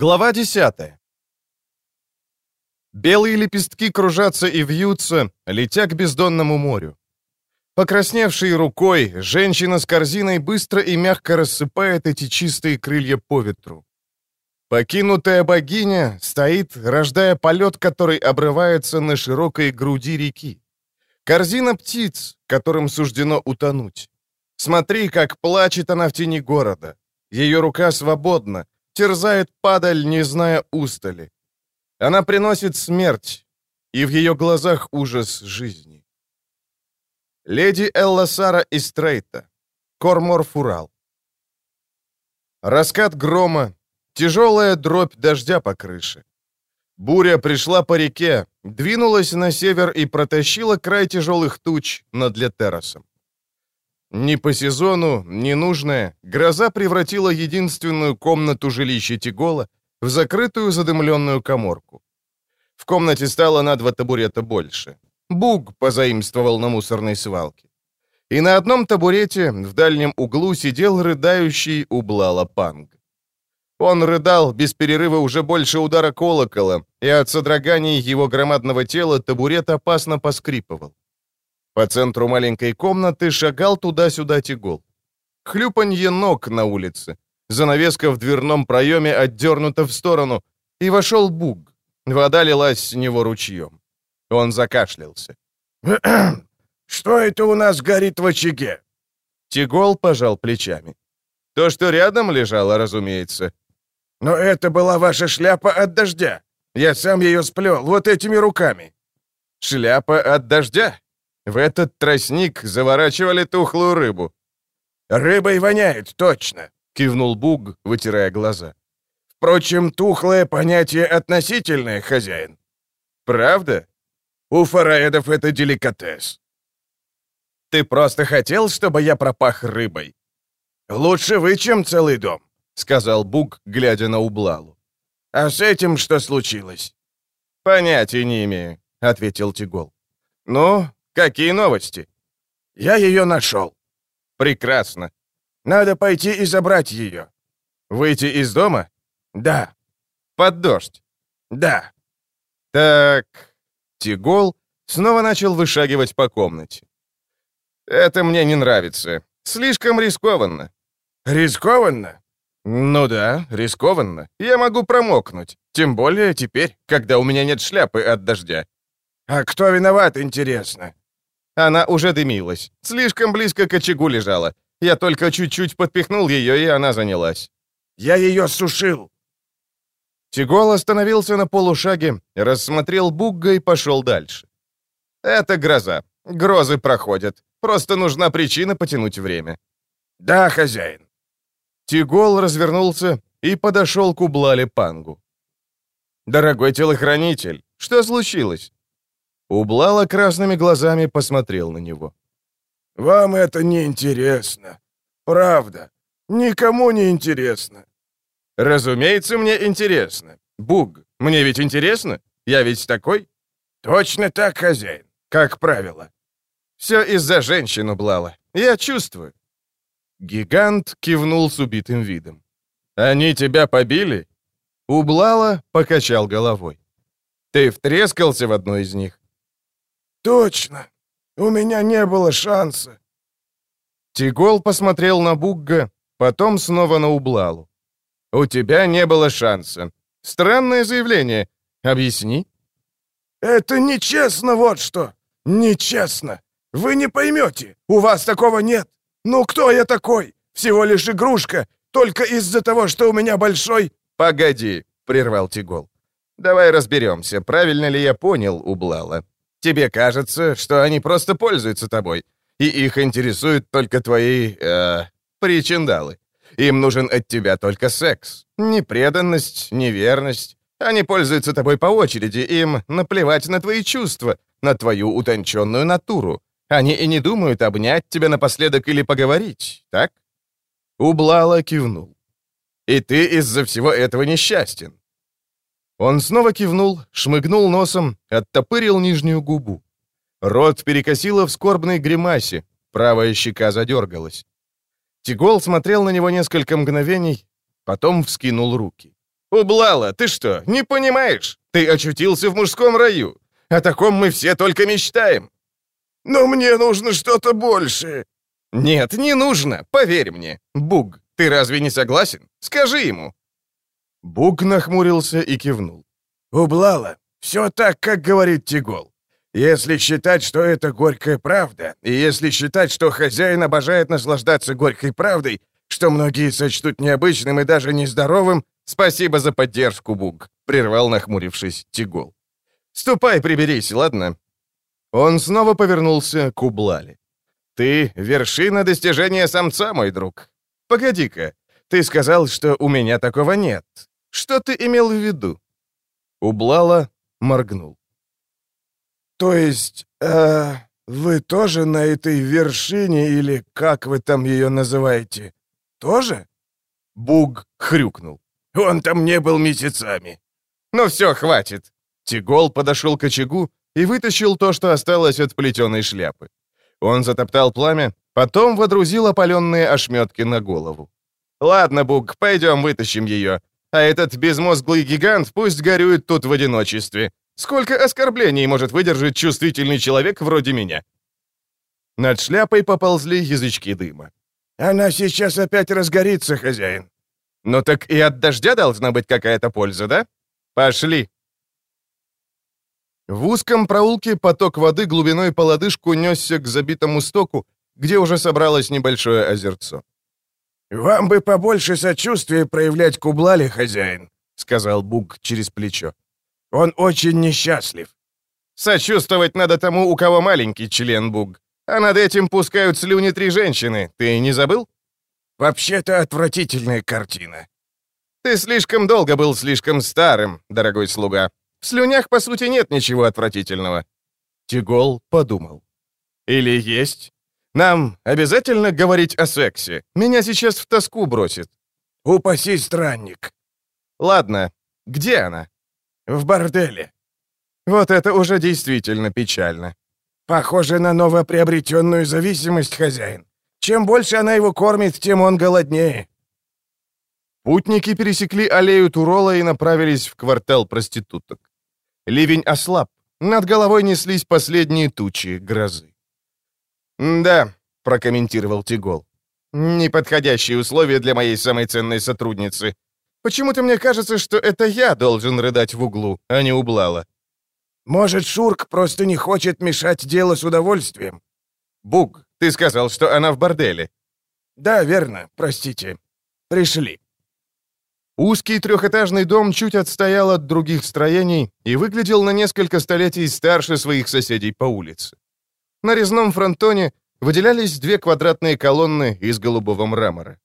Глава 10. Белые лепестки кружатся и вьются, летя к бездонному морю. Покрасневшей рукой, женщина с корзиной быстро и мягко рассыпает эти чистые крылья по ветру. Покинутая богиня стоит, рождая полет, который обрывается на широкой груди реки. Корзина птиц, которым суждено утонуть. Смотри, как плачет она в тени города. Ее рука свободна, терзает падаль, не зная устали. Она приносит смерть, и в ее глазах ужас жизни. Леди Элла Сара из Стрейта. Кормор Фурал. Раскат грома, тяжелая дробь дождя по крыше. Буря пришла по реке, двинулась на север и протащила край тяжелых туч над Летеросом. Ни по сезону, ни нужная, гроза превратила единственную комнату жилища Тигола в закрытую задымленную коморку. В комнате стало на два табурета больше. Буг позаимствовал на мусорной свалке. И на одном табурете в дальнем углу сидел рыдающий Ублала Панг. Он рыдал без перерыва уже больше удара колокола, и от содроганий его громадного тела табурет опасно поскрипывал. По центру маленькой комнаты шагал туда-сюда тягол. Хлюпанье ног на улице. Занавеска в дверном проеме отдернута в сторону, и вошел Буг. Вода лилась с него ручьем. Он закашлялся. «Что это у нас горит в очаге?» Тигол пожал плечами. То, что рядом лежало, разумеется. «Но это была ваша шляпа от дождя. Я сам ее сплел вот этими руками». «Шляпа от дождя?» В этот тростник заворачивали тухлую рыбу. «Рыбой воняет, точно!» — кивнул Буг, вытирая глаза. «Впрочем, тухлое понятие относительное, хозяин». «Правда?» «У фараэдов это деликатес». «Ты просто хотел, чтобы я пропах рыбой?» «Лучше вы, чем целый дом», — сказал Буг, глядя на Ублалу. «А с этим что случилось?» «Понятия не имею», — ответил Тигол. «Ну, Какие новости?» «Я ее нашел». «Прекрасно. Надо пойти и забрать ее». «Выйти из дома?» «Да». «Под дождь?» «Да». «Так...» Тигол снова начал вышагивать по комнате. «Это мне не нравится. Слишком рискованно». «Рискованно?» «Ну да, рискованно. Я могу промокнуть. Тем более теперь, когда у меня нет шляпы от дождя». «А кто виноват, интересно?» Она уже дымилась. Слишком близко к очагу лежала. Я только чуть-чуть подпихнул ее, и она занялась. «Я ее сушил!» Тигол остановился на полушаге, рассмотрел Бугга и пошел дальше. «Это гроза. Грозы проходят. Просто нужна причина потянуть время». «Да, хозяин». Тигол развернулся и подошел к Ублале Пангу. «Дорогой телохранитель, что случилось?» Ублала красными глазами посмотрел на него. «Вам это не интересно. Правда. Никому не интересно». «Разумеется, мне интересно. Буг, мне ведь интересно? Я ведь такой?» «Точно так, хозяин, как правило». «Все из-за женщин, Ублала. Я чувствую». Гигант кивнул с убитым видом. «Они тебя побили?» Ублала покачал головой. «Ты втрескался в одну из них?» «Точно! У меня не было шанса!» Тигол посмотрел на Бугга, потом снова на Ублалу. «У тебя не было шанса. Странное заявление. Объясни». «Это нечестно, вот что! Нечестно! Вы не поймете! У вас такого нет! Ну кто я такой? Всего лишь игрушка, только из-за того, что у меня большой...» «Погоди», — прервал Тигол. «Давай разберемся, правильно ли я понял, Ублала. Тебе кажется, что они просто пользуются тобой, и их интересуют только твои, э, причиндалы. Им нужен от тебя только секс. Ни преданность, ни верность. Они пользуются тобой по очереди, им наплевать на твои чувства, на твою утонченную натуру. Они и не думают обнять тебя напоследок или поговорить, так?» Ублала кивнул. «И ты из-за всего этого несчастен. Он снова кивнул, шмыгнул носом, оттопырил нижнюю губу. Рот перекосило в скорбной гримасе, правая щека задергалась. Тигол смотрел на него несколько мгновений, потом вскинул руки. «Ублала, ты что, не понимаешь? Ты очутился в мужском раю. О таком мы все только мечтаем». «Но мне нужно что-то большее». «Нет, не нужно, поверь мне. Буг, ты разве не согласен? Скажи ему». Буг нахмурился и кивнул. «Ублала, все так, как говорит Тигол. Если считать, что это горькая правда, и если считать, что хозяин обожает наслаждаться горькой правдой, что многие сочтут необычным и даже нездоровым, «Спасибо за поддержку, Буг», — прервал, нахмурившись, Тигол. «Ступай, приберись, ладно?» Он снова повернулся к Ублале. «Ты — вершина достижения самца, мой друг. Погоди-ка, ты сказал, что у меня такого нет. Что ты имел в виду?» Ублала моргнул. «То есть, э, вы тоже на этой вершине, или как вы там ее называете, тоже?» Буг хрюкнул. Он там не был месяцами». «Ну все, хватит». Тигол подошел к очагу и вытащил то, что осталось от плетеной шляпы. Он затоптал пламя, потом водрузил опаленные ошметки на голову. «Ладно, Буг, пойдем вытащим ее. А этот безмозглый гигант пусть горюет тут в одиночестве. Сколько оскорблений может выдержать чувствительный человек вроде меня?» Над шляпой поползли язычки дыма. «Она сейчас опять разгорится, хозяин. Ну так и от дождя должна быть какая-то польза, да? Пошли. В узком проулке поток воды глубиной по лодыжку несся к забитому стоку, где уже собралось небольшое озерцо. «Вам бы побольше сочувствия проявлять к Ублале, хозяин», — сказал Буг через плечо. «Он очень несчастлив». «Сочувствовать надо тому, у кого маленький член, Буг. А над этим пускают слюни три женщины. Ты не забыл?» Вообще-то отвратительная картина. Ты слишком долго был слишком старым, дорогой слуга. В слюнях, по сути, нет ничего отвратительного. Тигол подумал. Или есть? Нам обязательно говорить о сексе? Меня сейчас в тоску бросит. Упаси странник. Ладно, где она? В борделе. Вот это уже действительно печально. Похоже на новоприобретенную зависимость, хозяин. Чем больше она его кормит, тем он голоднее». Путники пересекли аллею Турола и направились в квартал проституток. Ливень ослаб. Над головой неслись последние тучи грозы. «Да», — прокомментировал Тигол. «Неподходящие условия для моей самой ценной сотрудницы. Почему-то мне кажется, что это я должен рыдать в углу, а не Ублала». «Может, Шурк просто не хочет мешать дело с удовольствием?» «Буг, ты сказал, что она в борделе». «Да, верно. Простите. Пришли». Узкий трехэтажный дом чуть отстоял от других строений и выглядел на несколько столетий старше своих соседей по улице. На резном фронтоне выделялись две квадратные колонны из голубого мрамора.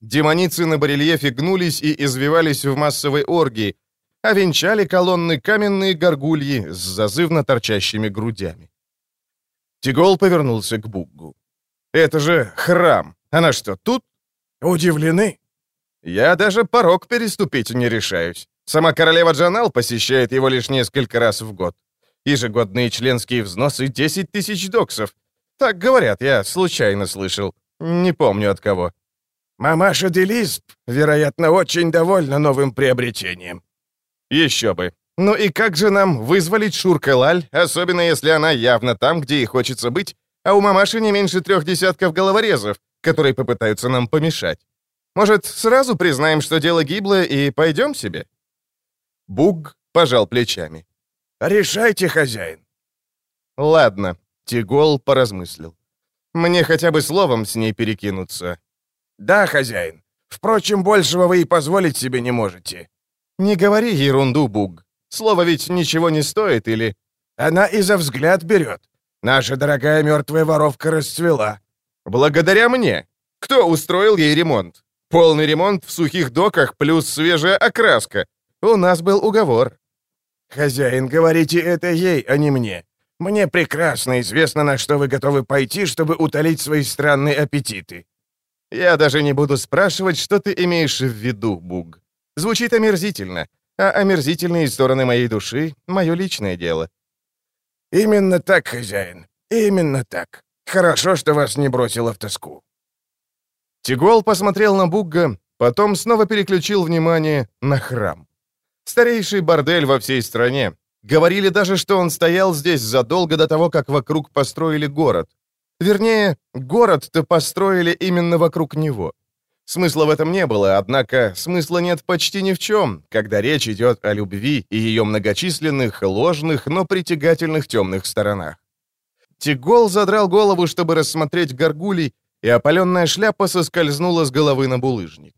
Демоницы на барельефе гнулись и извивались в массовой оргии, а венчали колонны каменные горгульи с зазывно торчащими грудями. Тигол повернулся к Буггу. «Это же храм. Она что, тут?» «Удивлены?» «Я даже порог переступить не решаюсь. Сама королева Джанал посещает его лишь несколько раз в год. Ежегодные членские взносы — 10 тысяч доксов. Так говорят, я случайно слышал. Не помню от кого». «Мамаша Делисп, вероятно, очень довольна новым приобретением». «Еще бы. Ну и как же нам вызволить Шурка-Лаль, особенно если она явно там, где ей хочется быть, а у мамаши не меньше трех десятков головорезов, которые попытаются нам помешать? Может, сразу признаем, что дело гиблое, и пойдем себе?» Буг пожал плечами. «Решайте, хозяин». «Ладно», — Тигол поразмыслил. «Мне хотя бы словом с ней перекинуться». «Да, хозяин. Впрочем, большего вы и позволить себе не можете». «Не говори ерунду, Буг. Слово ведь ничего не стоит, или...» «Она и за взгляд берет. Наша дорогая мертвая воровка расцвела». «Благодаря мне. Кто устроил ей ремонт? Полный ремонт в сухих доках плюс свежая окраска. У нас был уговор». «Хозяин, говорите это ей, а не мне. Мне прекрасно известно, на что вы готовы пойти, чтобы утолить свои странные аппетиты». «Я даже не буду спрашивать, что ты имеешь в виду, Буг. Звучит омерзительно а омерзительные стороны моей души — мое личное дело». «Именно так, хозяин, именно так. Хорошо, что вас не бросило в тоску». Тигол посмотрел на Бугга, Потом снова переключил внимание на храм. Старейший бордель во всей стране. Говорили даже, что он стоял здесь задолго до того, как вокруг построили город. Вернее, город-то построили именно вокруг него. Смысла в этом не было, однако смысла нет почти ни в чем, когда речь идет о любви и ее многочисленных, ложных, но притягательных темных сторонах. Тигол задрал голову, чтобы рассмотреть горгулей, и опаленная шляпа соскользнула с головы на булыжник.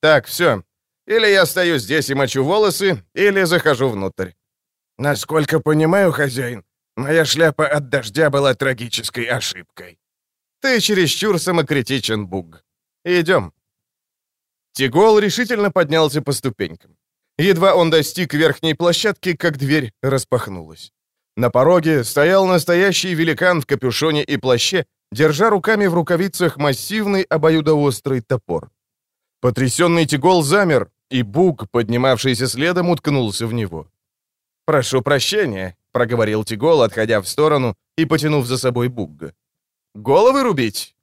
«Так, все. Или я стою здесь и мочу волосы, или захожу внутрь». «Насколько понимаю, хозяин, моя шляпа от дождя была трагической ошибкой». «Ты чересчур самокритичен, Буг. Идем». Тигол решительно поднялся по ступенькам. Едва он достиг верхней площадки, как дверь распахнулась. На пороге стоял настоящий великан в капюшоне и плаще, держа руками в рукавицах массивный обоюдоострый топор. Потрясенный Тигол замер, и Буг, поднимавшийся следом, уткнулся в него. «Прошу прощения», — проговорил Тигол, отходя в сторону и потянув за собой Бугга. «Головы рубить?»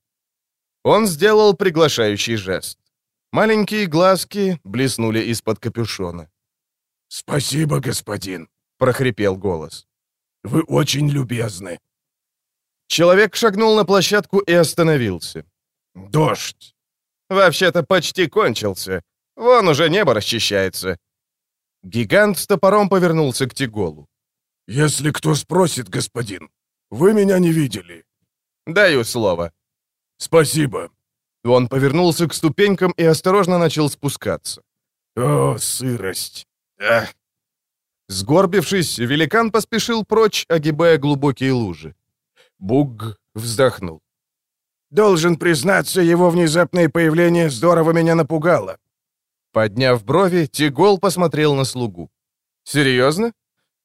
Он сделал приглашающий жест. Маленькие глазки блеснули из-под капюшона. «Спасибо, господин», — прохрипел голос. Вы очень любезны». Человек шагнул на площадку и остановился. «Дождь!» «Вообще-то почти кончился. Вон уже небо расчищается». Гигант с топором повернулся к Тиголу. «Если кто спросит, господин, вы меня не видели». «Даю слово». «Спасибо». Он повернулся к ступенькам и осторожно начал спускаться. «О, сырость! Ах, Сгорбившись, великан поспешил прочь, огибая глубокие лужи. Буг вздохнул. «Должен признаться, его внезапное появление здорово меня напугало». Подняв брови, Тигол посмотрел на слугу. «Серьезно?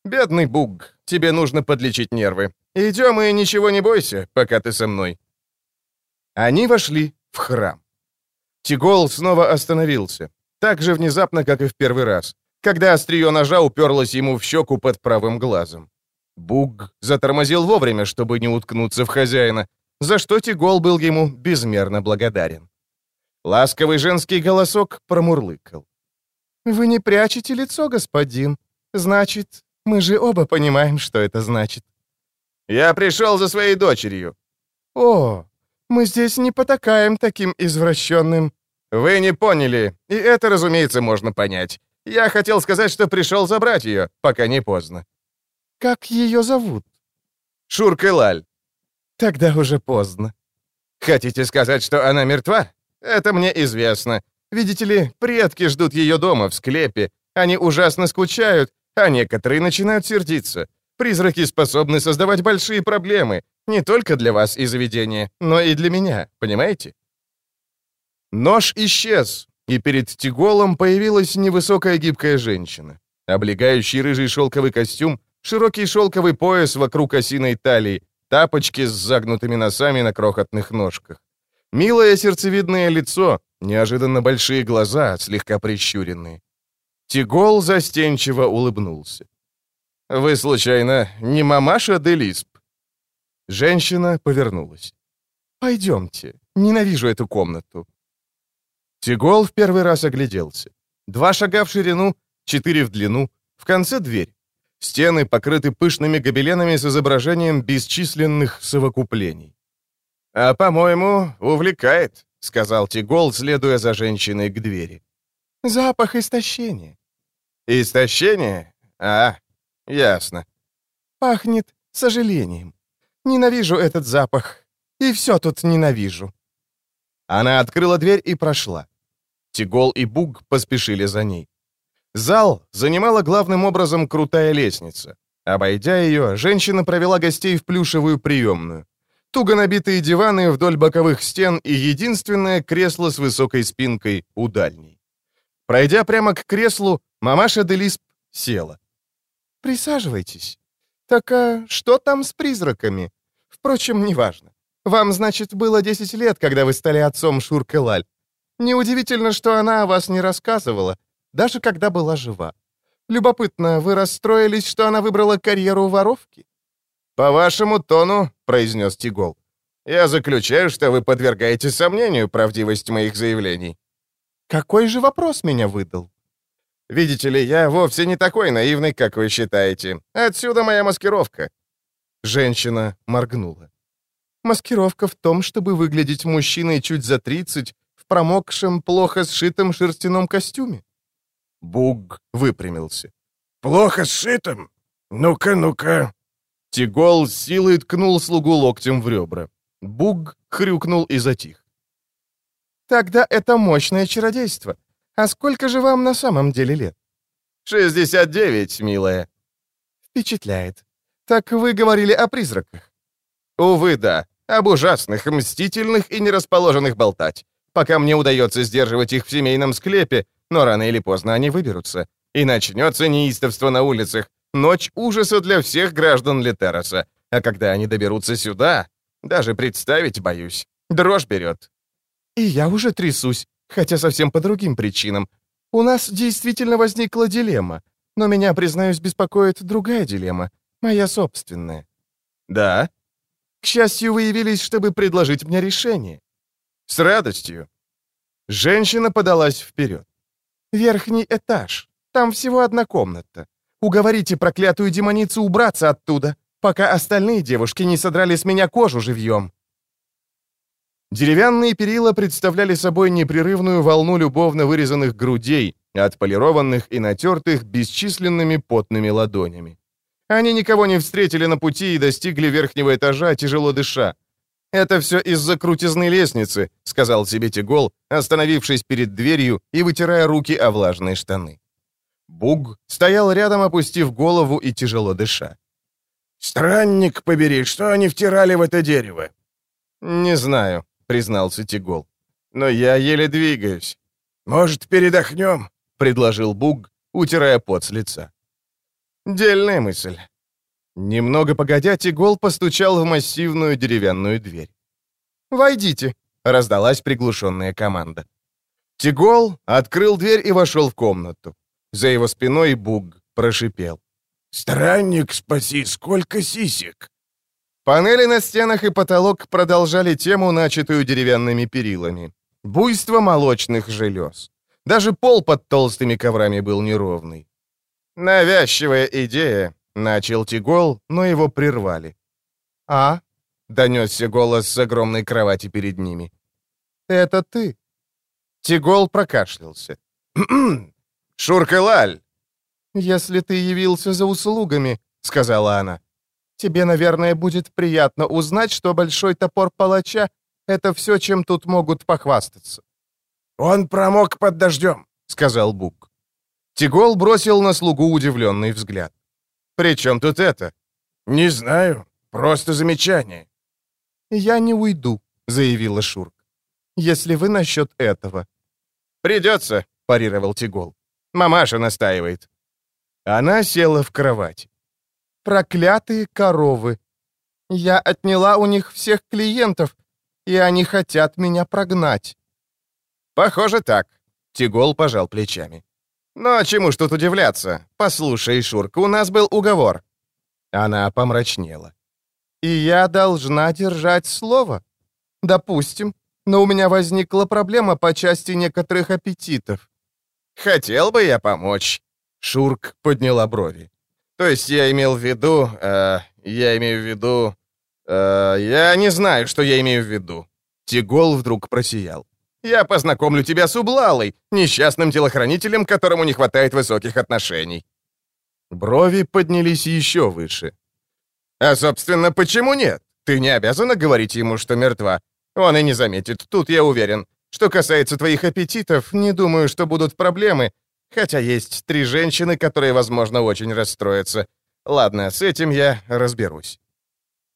Бедный Буг, тебе нужно подлечить нервы. Идем и ничего не бойся, пока ты со мной». Они вошли в храм. Тигол снова остановился, так же внезапно, как и в первый раз когда острие ножа уперлось ему в щеку под правым глазом. Буг затормозил вовремя, чтобы не уткнуться в хозяина, за что Тигол был ему безмерно благодарен. Ласковый женский голосок промурлыкал. «Вы не прячете лицо, господин. Значит, мы же оба понимаем, что это значит». «Я пришел за своей дочерью». «О, мы здесь не потакаем таким извращенным». «Вы не поняли, и это, разумеется, можно понять. Я хотел сказать, что пришел забрать ее, пока не поздно». «Как ее зовут?» «Шурка Лаль». «Тогда уже поздно». «Хотите сказать, что она мертва? Это мне известно. Видите ли, предки ждут ее дома, в склепе. Они ужасно скучают, а некоторые начинают сердиться. Призраки способны создавать большие проблемы, не только для вас и заведения, но и для меня, понимаете?» Нож исчез, и перед Тиголом появилась невысокая гибкая женщина. Облегающий рыжий шелковый костюм, широкий шелковый пояс вокруг осиной талии, тапочки с загнутыми носами на крохотных ножках. Милое сердцевидное лицо, неожиданно большие глаза, слегка прищуренные. Тигол застенчиво улыбнулся. «Вы, случайно, не мамаша Делисп?» Женщина повернулась. «Пойдемте, ненавижу эту комнату. Тигол в первый раз огляделся. Два шага в ширину, четыре в длину, в конце дверь. Стены покрыты пышными гобеленами с изображением бесчисленных совокуплений. «А, по-моему, увлекает», — сказал Тигол, следуя за женщиной к двери. «Запах истощения». «Истощение? А, ясно». «Пахнет сожалением. Ненавижу этот запах. И все тут ненавижу». Она открыла дверь и прошла. Тигол и Буг поспешили за ней. Зал занимала главным образом крутая лестница. Обойдя ее, женщина провела гостей в плюшевую приемную. Туго набитые диваны вдоль боковых стен и единственное кресло с высокой спинкой у дальней. Пройдя прямо к креслу, мамаша Делисп села. «Присаживайтесь. Так а что там с призраками? Впрочем, неважно. Вам, значит, было 10 лет, когда вы стали отцом Шуркелаль. Неудивительно, что она о вас не рассказывала, даже когда была жива. Любопытно, вы расстроились, что она выбрала карьеру воровки?» «По вашему тону», — произнес Тигол, — «я заключаю, что вы подвергаете сомнению правдивость моих заявлений». Какой же вопрос меня выдал? Видите ли, я вовсе не такой наивный, как вы считаете. Отсюда моя маскировка. Женщина моргнула. Маскировка в том, чтобы выглядеть мужчиной чуть за 30 в промокшем, плохо сшитом шерстяном костюме. Буг выпрямился. «Плохо сшитым? Ну-ка, ну-ка». Тигол с силой ткнул слугу локтем в ребра. Буг хрюкнул и затих. «Тогда это мощное чародейство. А сколько же вам на самом деле лет?» «Шестьдесят девять, милая». «Впечатляет. Так вы говорили о призраках?» «Увы, да. Об ужасных, мстительных и нерасположенных болтать. Пока мне удается сдерживать их в семейном склепе, но рано или поздно они выберутся. И начнется неистовство на улицах. Ночь ужаса для всех граждан Литероса. А когда они доберутся сюда, даже представить боюсь. Дрожь берет. И я уже трясусь, хотя совсем по другим причинам. У нас действительно возникла дилемма. Но меня, признаюсь, беспокоит другая дилемма. Моя собственная. Да? К счастью, вы явились, чтобы предложить мне решение. С радостью. Женщина подалась вперед. Верхний этаж. Там всего одна комната. Уговорите проклятую демоницу убраться оттуда, пока остальные девушки не содрали с меня кожу живьем». Деревянные перила представляли собой непрерывную волну любовно вырезанных грудей, отполированных и натертых бесчисленными потными ладонями. Они никого не встретили на пути и достигли верхнего этажа, тяжело дыша. «Это все из-за крутизны лестницы», — сказал себе Тигол, остановившись перед дверью и вытирая руки о влажные штаны. Буг стоял рядом, опустив голову и тяжело дыша. «Странник побери, что они втирали в это дерево?» «Не знаю», — признался Тигол. «Но я еле двигаюсь». «Может, передохнем?» — предложил Буг, утирая пот с лица. «Дельная мысль». Немного погодя, Тигол постучал в массивную деревянную дверь. «Войдите», — раздалась приглушенная команда. Тигол открыл дверь и вошел в комнату. За его спиной Буг прошипел. «Странник, спаси, сколько сисек!» Панели на стенах и потолок продолжали тему, начатую деревянными перилами. Буйство молочных желез. Даже пол под толстыми коврами был неровный. «Навязчивая идея», — начал Тигол, но его прервали. «А?» — донесся голос с огромной кровати перед ними. «Это ты?» Тигол прокашлялся. «Шуркалаль!» «Если ты явился за услугами», — сказала она, — «тебе, наверное, будет приятно узнать, что большой топор палача — это все, чем тут могут похвастаться». «Он промок под дождем», — сказал Бук. Тигол бросил на слугу удивленный взгляд. «При чем тут это?» «Не знаю. Просто замечание». «Я не уйду», — заявила Шурк. «Если вы насчет этого». «Придется», — парировал Тигол. Мамаша настаивает». Она села в кровать. «Проклятые коровы! Я отняла у них всех клиентов, и они хотят меня прогнать». «Похоже, так», — Тигол пожал плечами. «Но чему ж тут удивляться? Послушай, Шурка, у нас был уговор». Она помрачнела. «И я должна держать слово? Допустим, но у меня возникла проблема по части некоторых аппетитов. «Хотел бы я помочь». Шурк подняла брови. «То есть я имел в виду... Э, я имею в виду... Э, я не знаю, что я имею в виду». Тигол вдруг просиял. «Я познакомлю тебя с Ублалой, несчастным телохранителем, которому не хватает высоких отношений». Брови поднялись еще выше. «А, собственно, почему нет? Ты не обязана говорить ему, что мертва. Он и не заметит, тут я уверен. Что касается твоих аппетитов, не думаю, что будут проблемы, хотя есть три женщины, которые, возможно, очень расстроятся. Ладно, с этим я разберусь.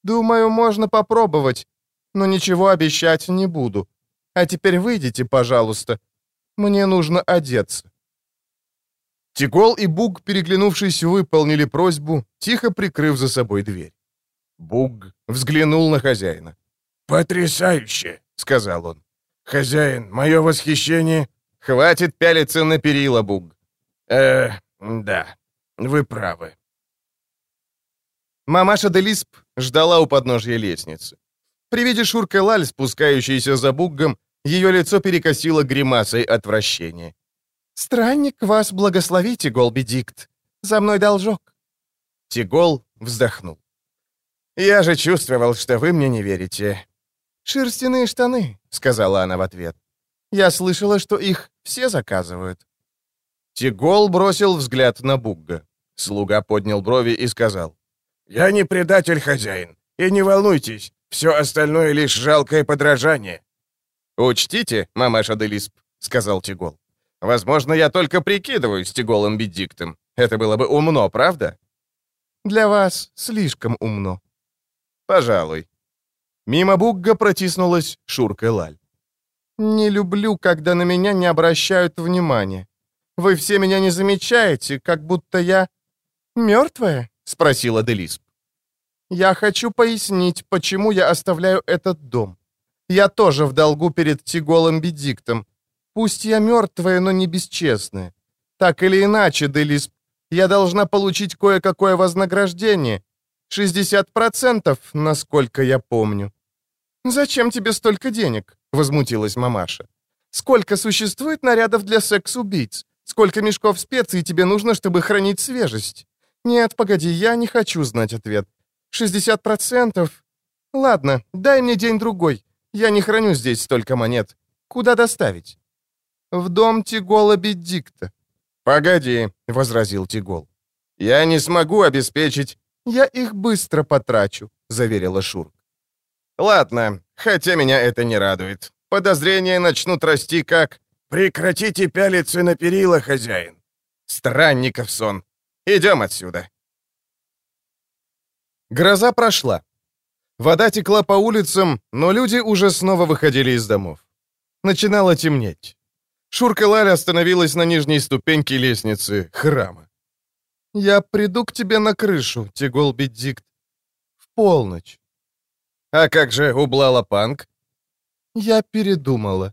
Думаю, можно попробовать, но ничего обещать не буду. А теперь выйдите, пожалуйста. Мне нужно одеться. Тигол и Буг, переглянувшись, выполнили просьбу, тихо прикрыв за собой дверь. Буг взглянул на хозяина. «Потрясающе!» — сказал он. «Хозяин, мое восхищение...» «Хватит пялиться на перила, Буг». «Э, да, вы правы». Мамаша Делисп ждала у подножья лестницы. При виде Шурка Лаль, спускающейся за Буггом, Ее лицо перекосило гримасой отвращения. «Странник, вас благослови, Тигол Бедикт. За мной должок». Тигол вздохнул. «Я же чувствовал, что вы мне не верите». «Шерстяные штаны», — сказала она в ответ. «Я слышала, что их все заказывают». Тигол бросил взгляд на Бугга. Слуга поднял брови и сказал. «Я не предатель, хозяин. И не волнуйтесь, все остальное лишь жалкое подражание». «Учтите, мамаша Делисп», — сказал Тигол. «Возможно, я только прикидываюсь Тиголом Бедиктом. Это было бы умно, правда?» «Для вас слишком умно». «Пожалуй». Мимо Бугга протиснулась Шурка Лаль. «Не люблю, когда на меня не обращают внимания. Вы все меня не замечаете, как будто я...» «Мертвая?» — спросила Делисп. «Я хочу пояснить, почему я оставляю этот дом. Я тоже в долгу перед Тиголом Бедиктом. Пусть я мертвая, но не бесчестная. Так или иначе, Делисп, я должна получить кое-какое вознаграждение. 60%, насколько я помню». «Зачем тебе столько денег?» — возмутилась мамаша. «Сколько существует нарядов для секс-убийц? Сколько мешков специй тебе нужно, чтобы хранить свежесть?» «Нет, погоди, я не хочу знать ответ. 60%? Ладно, дай мне день-другой. Я не храню здесь столько монет. Куда доставить?» «В дом Тигола Бедикта». «Погоди», — возразил Тигол. «Я не смогу обеспечить...» «Я их быстро потрачу», — заверила Шурк. «Ладно, хотя меня это не радует. Подозрения начнут расти как...» «Прекратите пялиться на перила, хозяин!» «Странников сон! Идем отсюда!» Гроза прошла. Вода текла по улицам, но люди уже снова выходили из домов. Начинало темнеть. Шурка Лаль остановилась на нижней ступеньке лестницы храма. «Я приду к тебе на крышу, Тигол Беддикт. В полночь». «А как же Ублала Панк?» «Я передумала».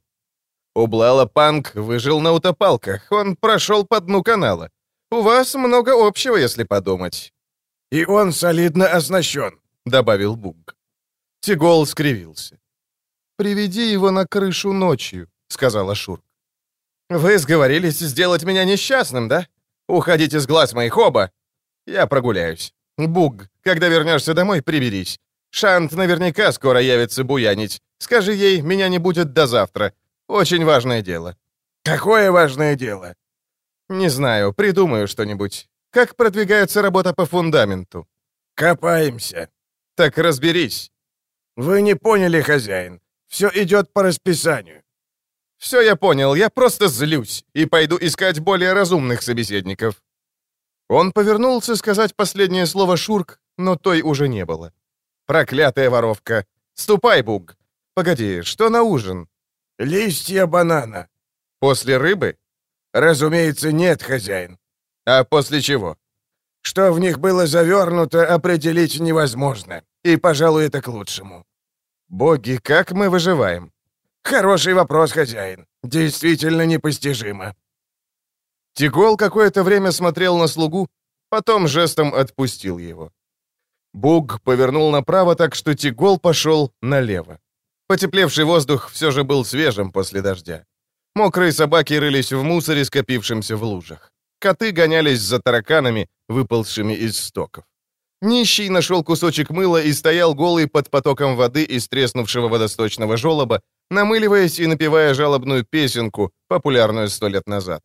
Ублала Панк выжил на утопалках, он прошел по дну канала. У вас много общего, если подумать». «И он солидно оснащен», — добавил Буг. Тигол скривился. «Приведи его на крышу ночью», — сказала Шурк. «Вы сговорились сделать меня несчастным, да? Уходите с глаз моих оба. Я прогуляюсь. Буг, когда вернешься домой, приберись. Шант наверняка скоро явится буянить. Скажи ей, меня не будет до завтра. Очень важное дело». «Какое важное дело?» «Не знаю, придумаю что-нибудь. Как продвигается работа по фундаменту?» «Копаемся». «Так разберись». «Вы не поняли, хозяин. Все идет по расписанию». «Все я понял, я просто злюсь и пойду искать более разумных собеседников». Он повернулся сказать последнее слово Шурк, но той уже не было. «Проклятая воровка! Ступай, Буг! Погоди, что на ужин?» «Листья банана». «После рыбы?» «Разумеется, нет, хозяин». «А после чего?» «Что в них было завернуто, определить невозможно. И, пожалуй, это к лучшему». «Боги, как мы выживаем?» «Хороший вопрос, хозяин. Действительно непостижимо». Тигол какое-то время смотрел на слугу, потом жестом отпустил его. Буг повернул направо, так что Тигол пошел налево. Потеплевший воздух все же был свежим после дождя. Мокрые собаки рылись в мусоре, скопившемся в лужах. Коты гонялись за тараканами, выползшими из стоков. Нищий нашел кусочек мыла и стоял голый под потоком воды из треснувшего водосточного желоба, намыливаясь и напевая жалобную песенку, популярную сто лет назад.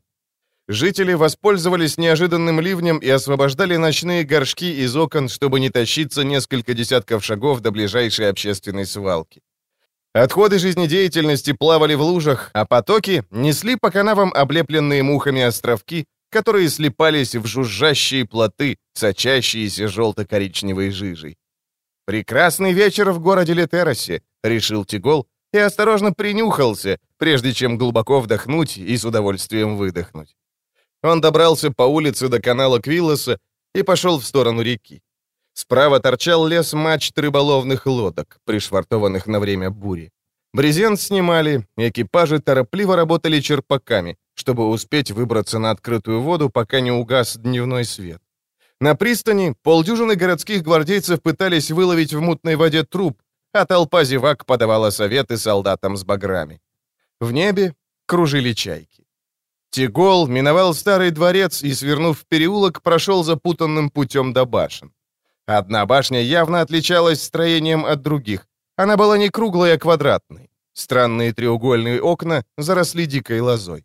Жители воспользовались неожиданным ливнем и освобождали ночные горшки из окон, чтобы не тащиться несколько десятков шагов до ближайшей общественной свалки. Отходы жизнедеятельности плавали в лужах, а потоки несли по канавам облепленные мухами островки, которые слипались в жужжащие плоты, сочащиеся желто-коричневой жижей. «Прекрасный вечер в городе Летеросе», — решил Тигол и осторожно принюхался, прежде чем глубоко вдохнуть и с удовольствием выдохнуть. Он добрался по улице до канала Квиллоса и пошел в сторону реки. Справа торчал лес мачт рыболовных лодок, пришвартованных на время бури. Брезент снимали, экипажи торопливо работали черпаками, чтобы успеть выбраться на открытую воду, пока не угас дневной свет. На пристани полдюжины городских гвардейцев пытались выловить в мутной воде труп, а толпа зевак подавала советы солдатам с баграми. В небе кружили чайки. Тигол миновал старый дворец и, свернув в переулок, прошел запутанным путем до башен. Одна башня явно отличалась строением от других. Она была не круглой, а квадратной. Странные треугольные окна заросли дикой лозой.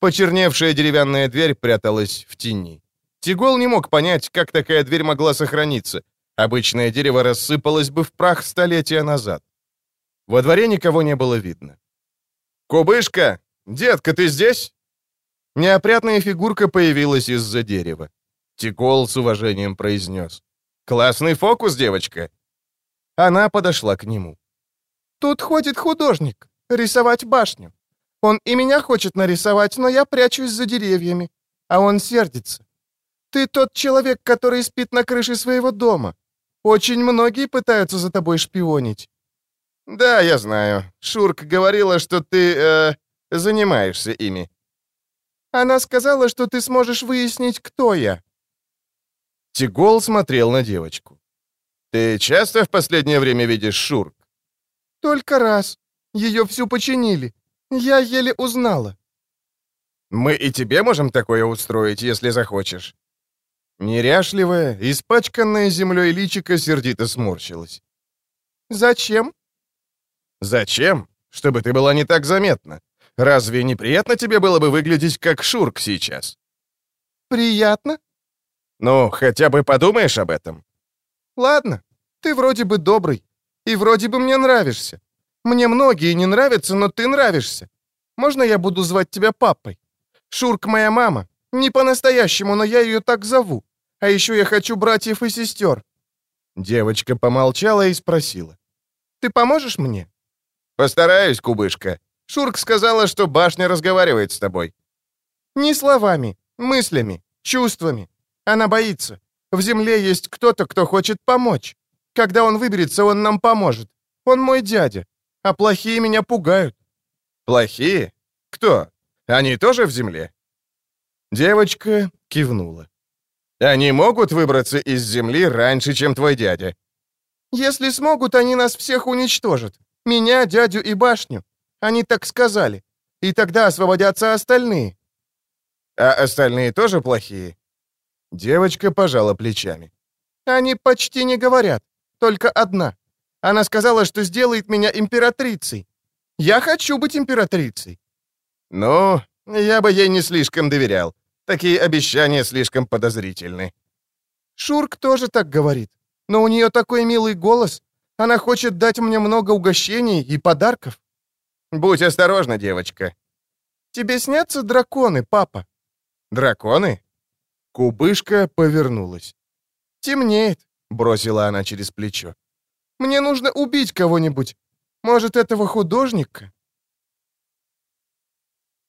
Почерневшая деревянная дверь пряталась в тени. Тигол не мог понять, как такая дверь могла сохраниться. Обычное дерево рассыпалось бы в прах столетия назад. Во дворе никого не было видно. «Кубышка! Детка, ты здесь?» Неопрятная фигурка появилась из-за дерева. Тикол с уважением произнес. «Классный фокус, девочка!» Она подошла к нему. «Тут ходит художник, рисовать башню. Он и меня хочет нарисовать, но я прячусь за деревьями, а он сердится. Ты тот человек, который спит на крыше своего дома. Очень многие пытаются за тобой шпионить». «Да, я знаю. Шурк говорила, что ты, э, занимаешься ими». «Она сказала, что ты сможешь выяснить, кто я». Тигол смотрел на девочку. «Ты часто в последнее время видишь Шурк?» «Только раз. Ее всю починили. Я еле узнала». «Мы и тебе можем такое устроить, если захочешь». Неряшливая, испачканная землей личико сердито сморщилась. «Зачем?» «Зачем? Чтобы ты была не так заметна. Разве неприятно тебе было бы выглядеть как Шурк сейчас?» «Приятно?» «Ну, хотя бы подумаешь об этом». «Ладно, ты вроде бы добрый, и вроде бы мне нравишься. Мне многие не нравятся, но ты нравишься. Можно я буду звать тебя папой? Шурк моя мама. Не по-настоящему, но я ее так зову. А еще я хочу братьев и сестер». Девочка помолчала и спросила. «Ты поможешь мне?» «Постараюсь, кубышка. Шурк сказала, что башня разговаривает с тобой». «Не словами, мыслями, чувствами. Она боится. В земле есть кто-то, кто хочет помочь. Когда он выберется, он нам поможет. Он мой дядя. А плохие меня пугают». «Плохие? Кто? Они тоже в земле?» Девочка кивнула. «Они могут выбраться из земли раньше, чем твой дядя?» «Если смогут, они нас всех уничтожат. Меня, дядю и башню. Они так сказали. И тогда освободятся остальные». «А остальные тоже плохие?» Девочка пожала плечами. «Они почти не говорят. Только одна. Она сказала, что сделает меня императрицей. Я хочу быть императрицей». «Ну, я бы ей не слишком доверял. Такие обещания слишком подозрительны». «Шурк тоже так говорит. Но у нее такой милый голос. Она хочет дать мне много угощений и подарков». «Будь осторожна, девочка». «Тебе снятся драконы, папа?» «Драконы?» Кубышка повернулась. «Темнеет», — бросила она через плечо. «Мне нужно убить кого-нибудь. Может, этого художника?»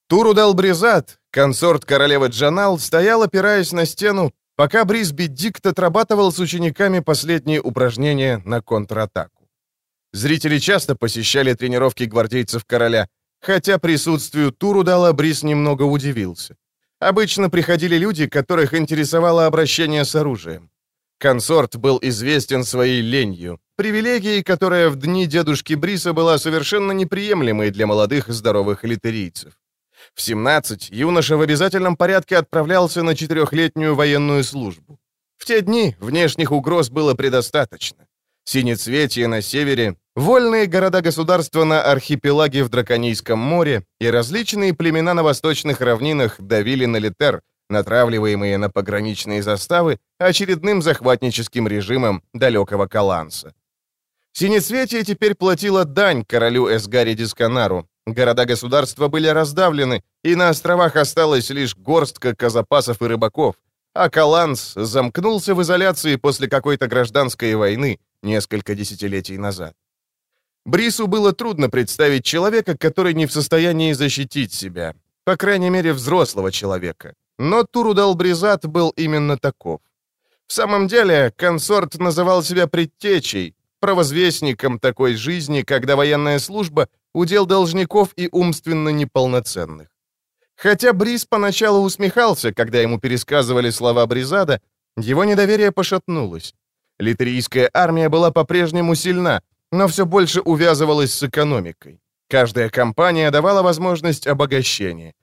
Турудал Бризат, консорт королевы Джанал, стоял, опираясь на стену, пока Брисби Дикт отрабатывал с учениками последние упражнения на контратаку. Зрители часто посещали тренировки гвардейцев короля, хотя присутствию Турудала Брис немного удивился. Обычно приходили люди, которых интересовало обращение с оружием. Консорт был известен своей ленью, привилегией, которая в дни дедушки Бриса была совершенно неприемлемой для молодых здоровых литерийцев. В 17 юноша в обязательном порядке отправлялся на четырехлетнюю военную службу. В те дни внешних угроз было предостаточно. Синецветие на севере, вольные города-государства на архипелаге в Драконийском море и различные племена на восточных равнинах давили на Литер, натравливаемые на пограничные заставы очередным захватническим режимом далекого Каланса. Синецветие теперь платило дань королю Эсгари Дисканару, Города-государства были раздавлены, и на островах осталась лишь горстка казапасов и рыбаков, а Каланс замкнулся в изоляции после какой-то гражданской войны несколько десятилетий назад. Брису было трудно представить человека, который не в состоянии защитить себя, по крайней мере, взрослого человека. Но Турудал Бризат был именно таков. В самом деле, консорт называл себя предтечей, провозвестником такой жизни, когда военная служба — удел должников и умственно неполноценных. Хотя Брис поначалу усмехался, когда ему пересказывали слова Бризада, его недоверие пошатнулось. Литерийская армия была по-прежнему сильна, но все больше увязывалась с экономикой. Каждая компания давала возможность обогащения.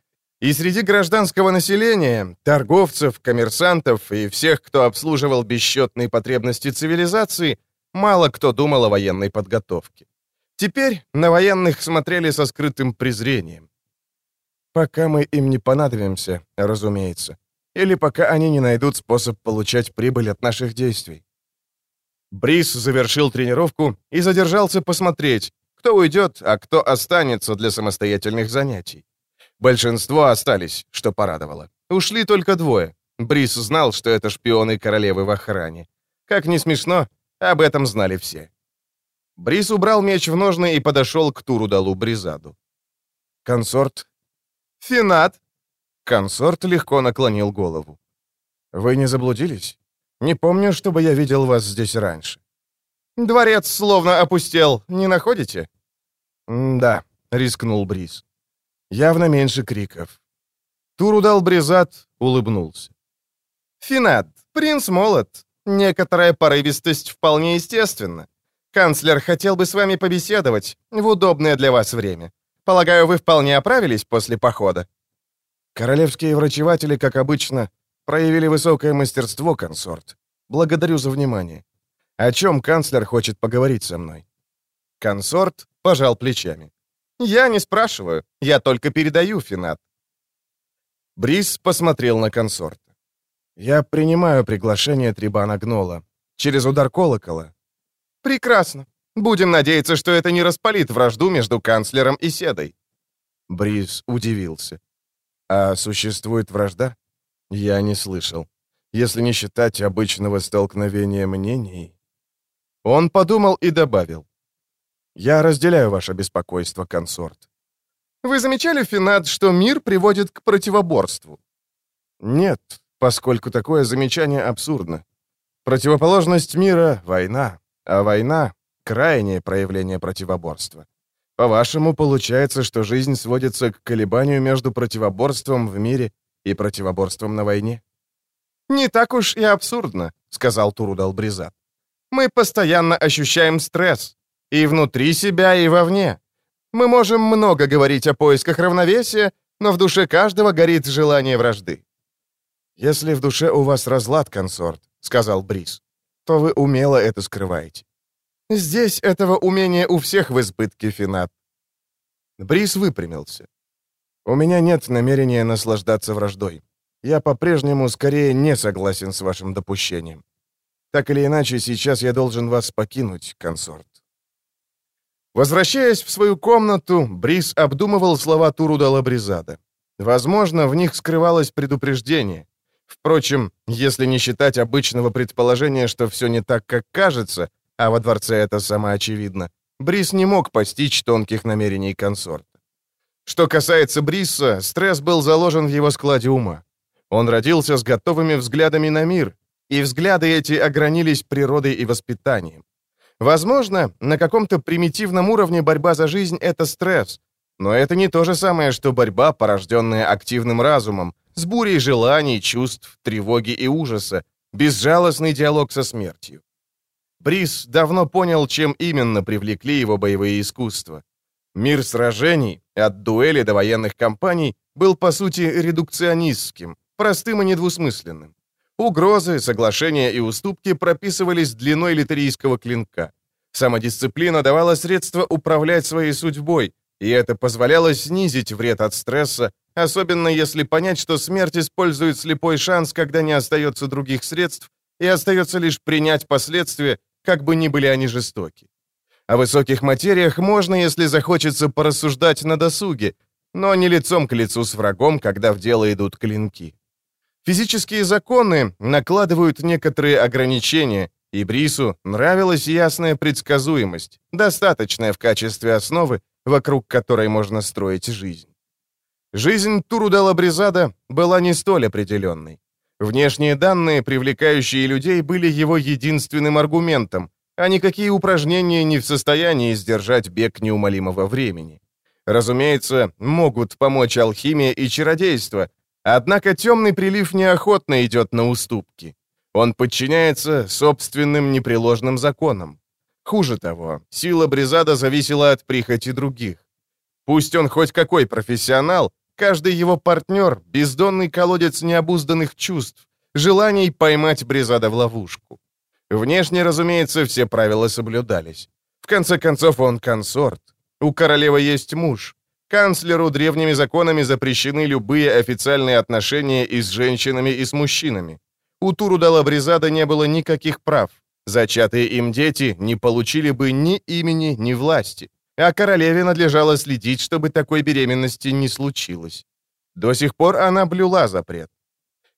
И среди гражданского населения, торговцев, коммерсантов и всех, кто обслуживал бесчетные потребности цивилизации, мало кто думал о военной подготовке. Теперь на военных смотрели со скрытым презрением. Пока мы им не понадобимся, разумеется. Или пока они не найдут способ получать прибыль от наших действий. Брис завершил тренировку и задержался посмотреть, кто уйдет, а кто останется для самостоятельных занятий. Большинство остались, что порадовало. Ушли только двое. Брис знал, что это шпионы королевы в охране. Как ни смешно, об этом знали все. Брис убрал меч в ножны и подошел к Турудалу Бризаду. «Консорт?» «Финат!» Консорт легко наклонил голову. «Вы не заблудились? Не помню, чтобы я видел вас здесь раньше». «Дворец словно опустел, не находите?» «Да», — рискнул Брис. «Явно меньше криков». Турудал Бризат улыбнулся. «Финат, принц молод. Некоторая порывистость вполне естественна. Канцлер хотел бы с вами побеседовать в удобное для вас время. Полагаю, вы вполне оправились после похода?» Королевские врачеватели, как обычно, проявили высокое мастерство, консорт. Благодарю за внимание. О чем канцлер хочет поговорить со мной?» Консорт пожал плечами. «Я не спрашиваю, я только передаю, Финат». Брис посмотрел на консорта. «Я принимаю приглашение Трибана Гнола. Через удар колокола». «Прекрасно. Будем надеяться, что это не распалит вражду между канцлером и Седой». Брис удивился. «А существует вражда?» «Я не слышал. Если не считать обычного столкновения мнений...» Он подумал и добавил. «Я разделяю ваше беспокойство, консорт». «Вы замечали, Финат, что мир приводит к противоборству?» «Нет, поскольку такое замечание абсурдно. Противоположность мира — война, а война — крайнее проявление противоборства. По-вашему, получается, что жизнь сводится к колебанию между противоборством в мире и противоборством на войне? «Не так уж и абсурдно», — сказал Турудал Бризат. «Мы постоянно ощущаем стресс. И внутри себя, и вовне. Мы можем много говорить о поисках равновесия, но в душе каждого горит желание вражды». «Если в душе у вас разлад, консорт», — сказал Бриз, — «то вы умело это скрываете. Здесь этого умения у всех в избытке, Финат. Брис выпрямился. «У меня нет намерения наслаждаться враждой. Я по-прежнему скорее не согласен с вашим допущением. Так или иначе, сейчас я должен вас покинуть, консорт». Возвращаясь в свою комнату, Брис обдумывал слова Турудала Бризада. Возможно, в них скрывалось предупреждение. Впрочем, если не считать обычного предположения, что все не так, как кажется, а во дворце это самоочевидно, Брис не мог постичь тонких намерений консорта. Что касается Бриса, стресс был заложен в его складе ума. Он родился с готовыми взглядами на мир, и взгляды эти огранились природой и воспитанием. Возможно, на каком-то примитивном уровне борьба за жизнь — это стресс, но это не то же самое, что борьба, порожденная активным разумом, с бурей желаний, чувств, тревоги и ужаса, безжалостный диалог со смертью. Брис давно понял, чем именно привлекли его боевые искусства. Мир сражений, от дуэли до военных кампаний, был по сути редукционистским, простым и недвусмысленным. Угрозы, соглашения и уступки прописывались длиной литерийского клинка. Самодисциплина давала средства управлять своей судьбой, и это позволяло снизить вред от стресса, особенно если понять, что смерть использует слепой шанс, когда не остается других средств, и остается лишь принять последствия как бы ни были они жестоки. О высоких материях можно, если захочется порассуждать на досуге, но не лицом к лицу с врагом, когда в дело идут клинки. Физические законы накладывают некоторые ограничения, и Брису нравилась ясная предсказуемость, достаточная в качестве основы, вокруг которой можно строить жизнь. Жизнь Турудала Бризада была не столь определенной. Внешние данные, привлекающие людей, были его единственным аргументом, а никакие упражнения не в состоянии сдержать бег неумолимого времени. Разумеется, могут помочь алхимия и чародейство, однако темный прилив неохотно идет на уступки. Он подчиняется собственным непреложным законам. Хуже того, сила Бризада зависела от прихоти других. Пусть он хоть какой профессионал, каждый его партнер — бездонный колодец необузданных чувств, желаний поймать Бризада в ловушку. Внешне, разумеется, все правила соблюдались. В конце концов, он консорт. У королевы есть муж. Канцлеру древними законами запрещены любые официальные отношения и с женщинами, и с мужчинами. У Турудала Бризада не было никаких прав. Зачатые им дети не получили бы ни имени, ни власти. А королеве надлежало следить, чтобы такой беременности не случилось. До сих пор она блюла запрет.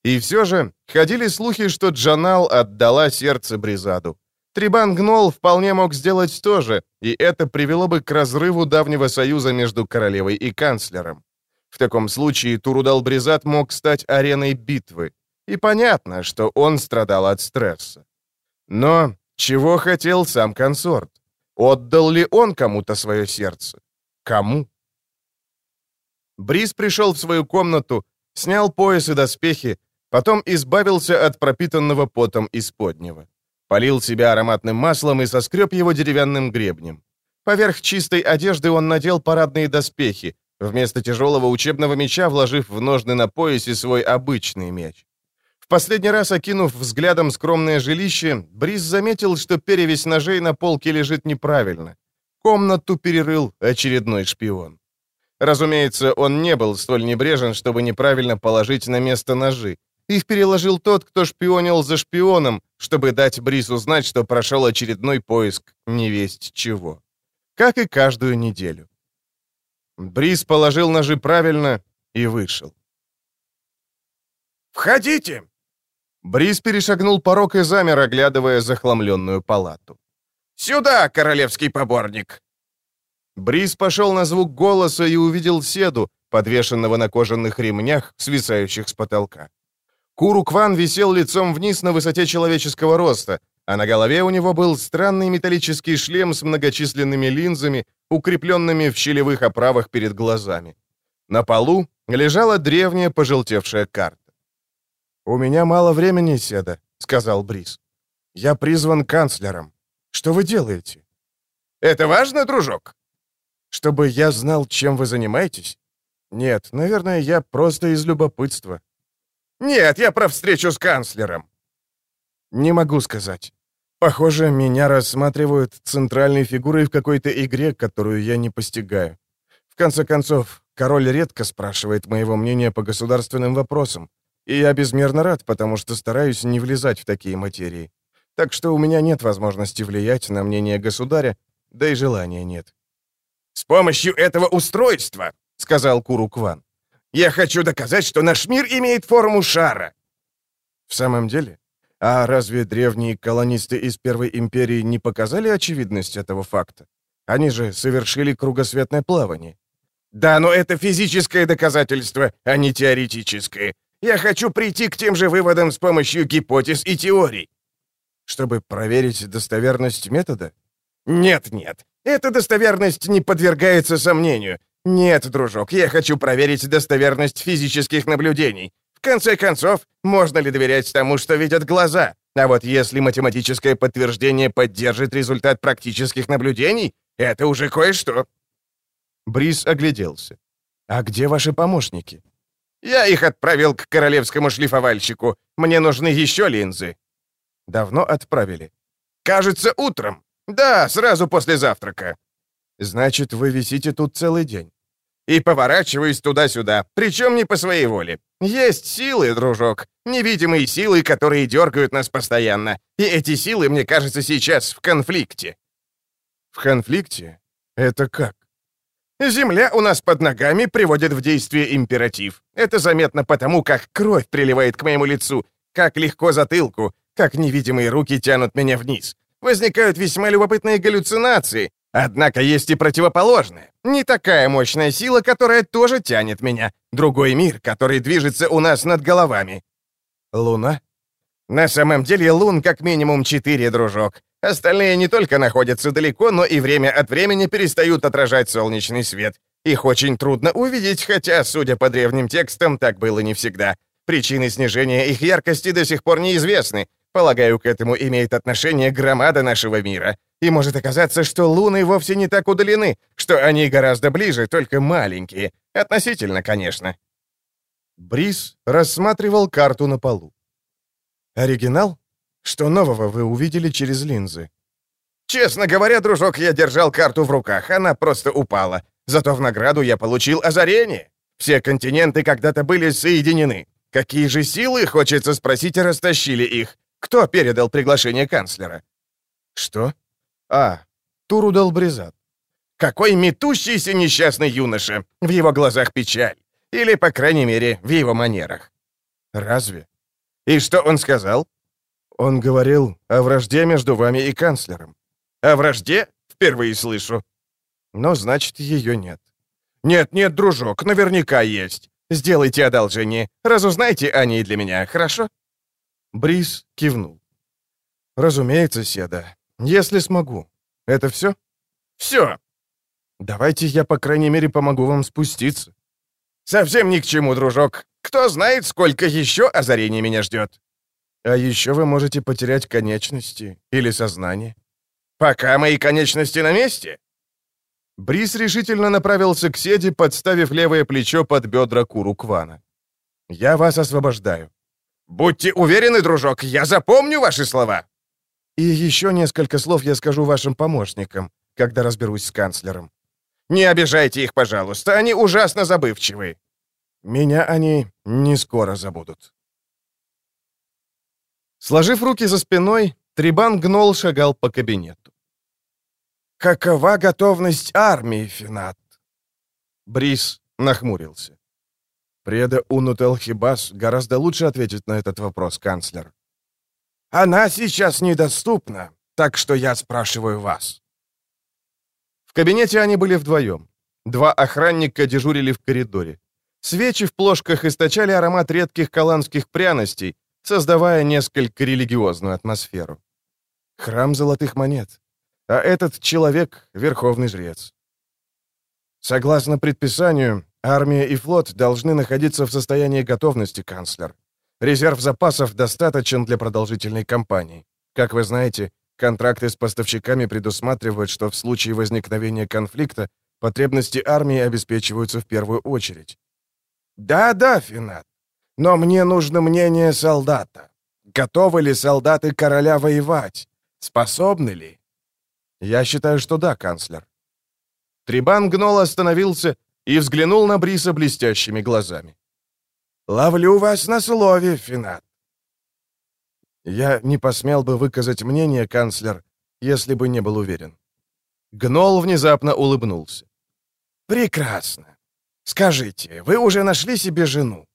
И все же ходили слухи, что Джанал отдала сердце Бризаду. Трибан Гнол вполне мог сделать то же, и это привело бы к разрыву давнего союза между королевой и канцлером. В таком случае Турудал Бризад мог стать ареной битвы, и понятно, что он страдал от стресса. Но чего хотел сам консорт? Отдал ли он кому-то свое сердце? Кому? Бриз пришел в свою комнату, снял пояс и доспехи, потом избавился от пропитанного потом исподнего. Полил себя ароматным маслом и соскреб его деревянным гребнем. Поверх чистой одежды он надел парадные доспехи, вместо тяжелого учебного меча вложив в ножны на поясе свой обычный меч. В последний раз, окинув взглядом скромное жилище, Бриз заметил, что перевесь ножей на полке лежит неправильно. Комнату перерыл очередной шпион. Разумеется, он не был столь небрежен, чтобы неправильно положить на место ножи. Их переложил тот, кто шпионил за шпионом, чтобы дать Брису знать, что прошел очередной поиск невесть чего. Как и каждую неделю. Брис положил ножи правильно и вышел. «Входите!» Брис перешагнул порог и замер, оглядывая захламленную палату. «Сюда, королевский поборник!» Брис пошел на звук голоса и увидел седу, подвешенного на кожаных ремнях, свисающих с потолка. Куру Кван висел лицом вниз на высоте человеческого роста, а на голове у него был странный металлический шлем с многочисленными линзами, укрепленными в щелевых оправах перед глазами. На полу лежала древняя пожелтевшая карта. «У меня мало времени, Седа», — сказал Брис. «Я призван канцлером. Что вы делаете?» «Это важно, дружок?» «Чтобы я знал, чем вы занимаетесь?» «Нет, наверное, я просто из любопытства». «Нет, я про встречу с канцлером». «Не могу сказать. Похоже, меня рассматривают центральной фигурой в какой-то игре, которую я не постигаю. В конце концов, король редко спрашивает моего мнения по государственным вопросам, и я безмерно рад, потому что стараюсь не влезать в такие материи. Так что у меня нет возможности влиять на мнение государя, да и желания нет. «С помощью этого устройства», — сказал Куру Кван, «я хочу доказать, что наш мир имеет форму шара». «В самом деле? А разве древние колонисты из Первой империи не показали очевидность этого факта? Они же совершили кругосветное плавание». «Да, но это физическое доказательство, а не теоретическое. Я хочу прийти к тем же выводам с помощью гипотез и теорий». «Чтобы проверить достоверность метода?» «Нет-нет, эта достоверность не подвергается сомнению. Нет, дружок, я хочу проверить достоверность физических наблюдений. В конце концов, можно ли доверять тому, что видят глаза? А вот если математическое подтверждение поддержит результат практических наблюдений, это уже кое-что». Брис огляделся. «А где ваши помощники?» «Я их отправил к королевскому шлифовальщику. Мне нужны еще линзы». «Давно отправили?» «Кажется, утром. Да, сразу после завтрака». «Значит, вы висите тут целый день?» «И поворачиваюсь туда-сюда, причем не по своей воле. Есть силы, дружок, невидимые силы, которые дергают нас постоянно. И эти силы, мне кажется, сейчас в конфликте». «В конфликте? Это как?» Земля у нас под ногами приводит в действие императив. Это заметно потому, как кровь приливает к моему лицу, как легко затылку, как невидимые руки тянут меня вниз. Возникают весьма любопытные галлюцинации, однако есть и противоположное. Не такая мощная сила, которая тоже тянет меня. Другой мир, который движется у нас над головами. Луна? На самом деле лун как минимум четыре, дружок. Остальные не только находятся далеко, но и время от времени перестают отражать солнечный свет. Их очень трудно увидеть, хотя, судя по древним текстам, так было не всегда. Причины снижения их яркости до сих пор неизвестны. Полагаю, к этому имеет отношение громада нашего мира. И может оказаться, что луны вовсе не так удалены, что они гораздо ближе, только маленькие. Относительно, конечно. Брис рассматривал карту на полу. «Оригинал? Что нового вы увидели через линзы?» «Честно говоря, дружок, я держал карту в руках, она просто упала. Зато в награду я получил озарение. Все континенты когда-то были соединены. Какие же силы, хочется спросить, растащили их? Кто передал приглашение канцлера?» «Что?» «А, Турудал Бризат». «Какой метущийся несчастный юноша! В его глазах печаль. Или, по крайней мере, в его манерах». «Разве?» «И что он сказал?» «Он говорил о вражде между вами и канцлером». «О вражде? Впервые слышу». «Но, значит, ее нет». «Нет-нет, дружок, наверняка есть. Сделайте одолжение. Разузнайте о ней для меня, хорошо?» Брис кивнул. «Разумеется, Седа. Если смогу. Это все?» «Все!» «Давайте я, по крайней мере, помогу вам спуститься». «Совсем ни к чему, дружок. Кто знает, сколько еще озарений меня ждет». «А еще вы можете потерять конечности или сознание». «Пока мои конечности на месте?» Брис решительно направился к Седе, подставив левое плечо под бедра Куру Квана. «Я вас освобождаю». «Будьте уверены, дружок, я запомню ваши слова». «И еще несколько слов я скажу вашим помощникам, когда разберусь с канцлером». «Не обижайте их, пожалуйста, они ужасно забывчивы». «Меня они не скоро забудут». Сложив руки за спиной, Трибан Гнол шагал по кабинету. «Какова готовность армии, Финат?» Брис нахмурился. Преда Унут Элхибас гораздо лучше ответить на этот вопрос, канцлер. «Она сейчас недоступна, так что я спрашиваю вас». В кабинете они были вдвоем. Два охранника дежурили в коридоре. Свечи в плошках источали аромат редких каланских пряностей, создавая несколько религиозную атмосферу. Храм золотых монет а этот человек — верховный жрец. Согласно предписанию, армия и флот должны находиться в состоянии готовности, канцлер. Резерв запасов достаточен для продолжительной кампании. Как вы знаете, контракты с поставщиками предусматривают, что в случае возникновения конфликта потребности армии обеспечиваются в первую очередь. Да-да, Финат, но мне нужно мнение солдата. Готовы ли солдаты короля воевать? Способны ли? «Я считаю, что да, канцлер». Трибан Гнол остановился и взглянул на Бриса блестящими глазами. «Ловлю вас на слове, Финат». «Я не посмел бы выказать мнение, канцлер, если бы не был уверен». Гнол внезапно улыбнулся. «Прекрасно. Скажите, вы уже нашли себе жену?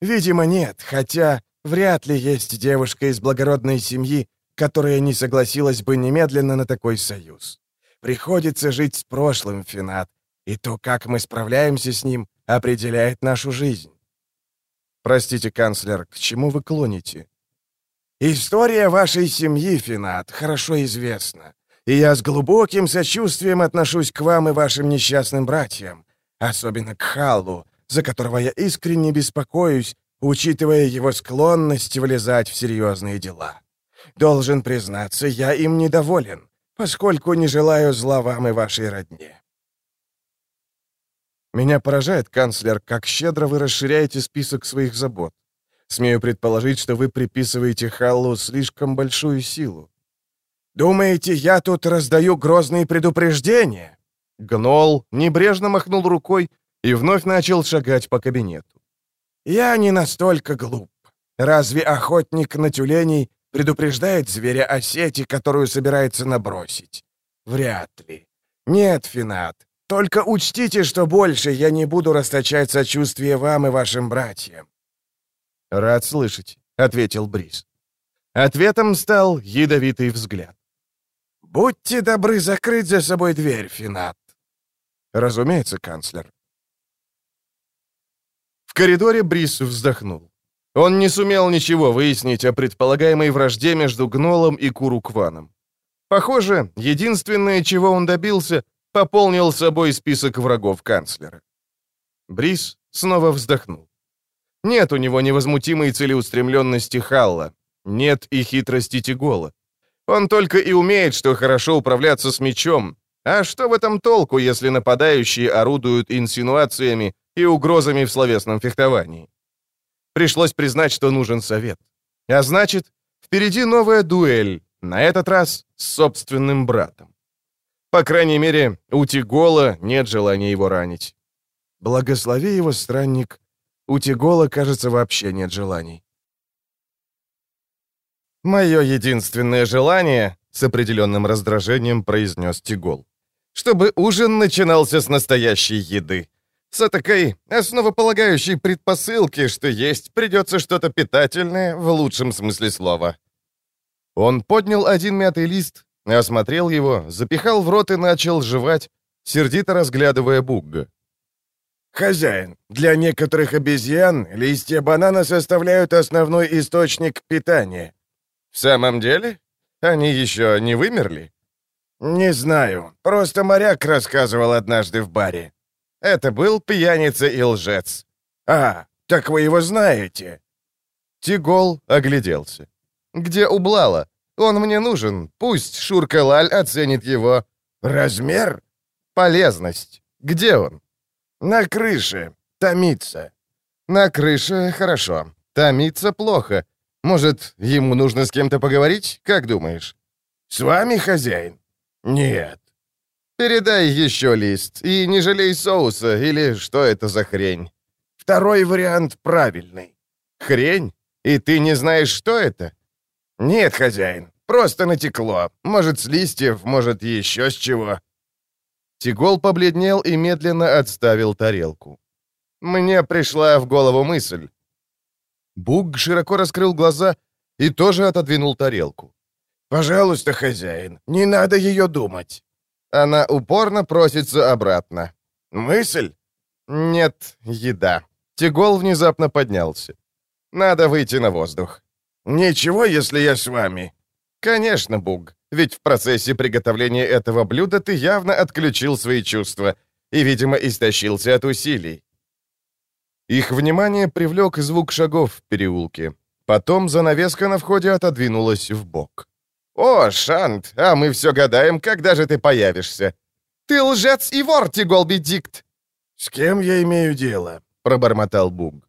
Видимо, нет, хотя вряд ли есть девушка из благородной семьи, которая не согласилась бы немедленно на такой союз. Приходится жить с прошлым, Финат, и то, как мы справляемся с ним, определяет нашу жизнь. Простите, канцлер, к чему вы клоните? История вашей семьи, Финат, хорошо известна, и я с глубоким сочувствием отношусь к вам и вашим несчастным братьям, особенно к Халлу, за которого я искренне беспокоюсь, учитывая его склонность влезать в серьезные дела. Должен признаться, я им недоволен, поскольку не желаю зла вам и вашей родне. Меня поражает, канцлер, как щедро вы расширяете список своих забот. Смею предположить, что вы приписываете Халлу слишком большую силу. Думаете, я тут раздаю грозные предупреждения? Гнол небрежно махнул рукой и вновь начал шагать по кабинету. Я не настолько глуп. Разве охотник на тюленей Предупреждает зверя о сети, которую собирается набросить? Вряд ли. Нет, Финат, только учтите, что больше я не буду расточать сочувствие вам и вашим братьям. «Рад слышать», — ответил Брис. Ответом стал ядовитый взгляд. «Будьте добры закрыть за собой дверь, Финат». «Разумеется, канцлер». В коридоре Брис вздохнул. Он не сумел ничего выяснить о предполагаемой вражде между Гнолом и Курукваном. Похоже, единственное, чего он добился, пополнил собой список врагов канцлера. Брис снова вздохнул. Нет у него невозмутимой целеустремленности Халла, нет и хитрости Тигола. Он только и умеет, что хорошо управляться с мечом. А что в этом толку, если нападающие орудуют инсинуациями и угрозами в словесном фехтовании? Пришлось признать, что нужен совет. А значит, впереди новая дуэль, на этот раз с собственным братом. По крайней мере, у Тигола нет желания его ранить. Благослови его, странник. У Тигола, кажется, вообще нет желаний. «Мое единственное желание», — с определенным раздражением произнес Тигол, «чтобы ужин начинался с настоящей еды. С такой основополагающей предпосылки, что есть придется что-то питательное в лучшем смысле слова». Он поднял один мятый лист, осмотрел его, запихал в рот и начал жевать, сердито разглядывая Бугга. «Хозяин, для некоторых обезьян листья банана составляют основной источник питания. «В самом деле? Они еще не вымерли?» «Не знаю. Просто моряк рассказывал однажды в баре». «Это был пьяница и лжец». «А, так вы его знаете». Тигол огляделся. «Где Ублала? Он мне нужен. Пусть Шурка-Лаль оценит его». «Размер?» «Полезность. Где он?» «На крыше. Томится». «На крыше хорошо. Томится плохо. Может, ему нужно с кем-то поговорить? Как думаешь?» «С вами, хозяин?» «Нет». «Передай еще лист, и не жалей соуса, или что это за хрень?» «Второй вариант правильный». «Хрень? И ты не знаешь, что это?» «Нет, хозяин, просто натекло. Может, с листьев, может, еще с чего». Тигол побледнел и медленно отставил тарелку. «Мне пришла в голову мысль. Буг широко раскрыл глаза и тоже отодвинул тарелку. «Пожалуйста, хозяин, не надо ее думать». Она упорно просится обратно. «Мысль?» «Нет, еда». Тигол внезапно поднялся. «Надо выйти на воздух». «Ничего, если я с вами». «Конечно, Буг. Ведь в процессе приготовления этого блюда ты явно отключил свои чувства и, видимо, истощился от усилий. Их внимание привлек звук шагов в переулке. Потом занавеска на входе отодвинулась в бок. «О, Шант, а мы все гадаем, когда же ты появишься?» «Ты лжец и вор, Тиголби-дикт!» «С кем я имею дело?» — пробормотал Буг.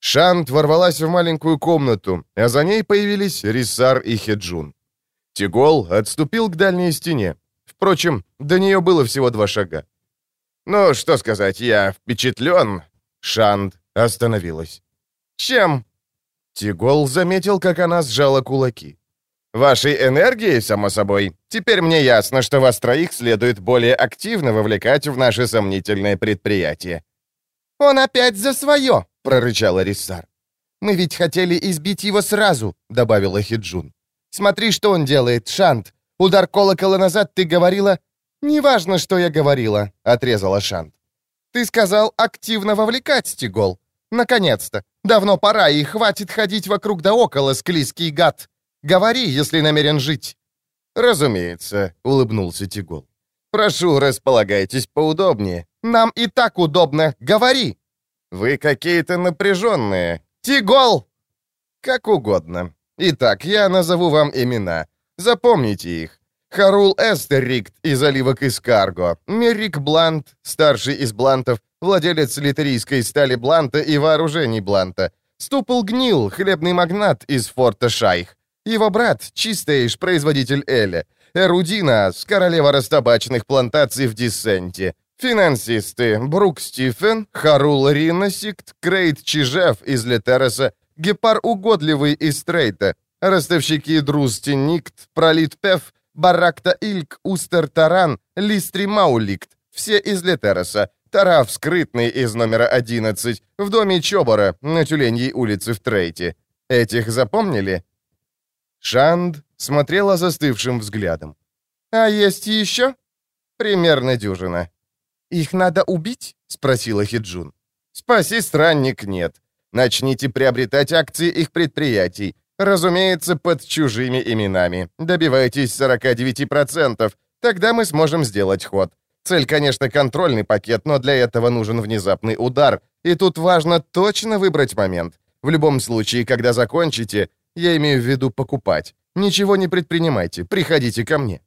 Шант ворвалась в маленькую комнату, а за ней появились Рисар и Хеджун. Тигол отступил к дальней стене. Впрочем, до нее было всего два шага. «Ну, что сказать, я впечатлен. Шанд остановилась. «Чем?» Тигол заметил, как она сжала кулаки. «Вашей энергией, само собой. Теперь мне ясно, что вас троих следует более активно вовлекать в наше сомнительное предприятие». «Он опять за свое!» — прорычала Риссар. «Мы ведь хотели избить его сразу», — добавила Хиджун. «Смотри, что он делает, Шант. Удар колокола назад ты говорила...» «Неважно, что я говорила», — отрезала Шант. Ты сказал активно вовлекать Стигол. Наконец-то. Давно пора, и хватит ходить вокруг да около, склизкий гад. Говори, если намерен жить». «Разумеется», — улыбнулся Тигол. «Прошу, располагайтесь поудобнее. Нам и так удобно. Говори!» «Вы какие-то напряженные. Тигол!» «Как угодно. Итак, я назову вам имена. Запомните их. Харул Эстеррикт из оливок из Карго, Меррик Блант, старший из Блантов, владелец литерийской стали Бланта и вооружений Бланта, Ступл Гнил, хлебный магнат из форта Шайх, его брат, Чистейш, производитель Эля, Эрудина, королева растабачных плантаций в Диссенте, финансисты, Брук Стифен, Харул Риносикт, Крейт Чижев из Летереса, Гепар Угодливый из Трейта, ростовщики Друсти Никт, Пролит Пеф, Баракта Ильк, Устер Таран, Листри Мауликт, все из Летероса, Тараф скрытный из номера 11, в доме Чобора, на Тюленьей улице в Трейте. Этих запомнили?» Шанд смотрела застывшим взглядом. «А есть еще?» «Примерно дюжина». «Их надо убить?» — спросила Хиджун. «Спаси странник нет. Начните приобретать акции их предприятий. Разумеется, под чужими именами. Добивайтесь 49%. Тогда мы сможем сделать ход. Цель, конечно, контрольный пакет, но для этого нужен внезапный удар. И тут важно точно выбрать момент. В любом случае, когда закончите, я имею в виду покупать. Ничего не предпринимайте, приходите ко мне».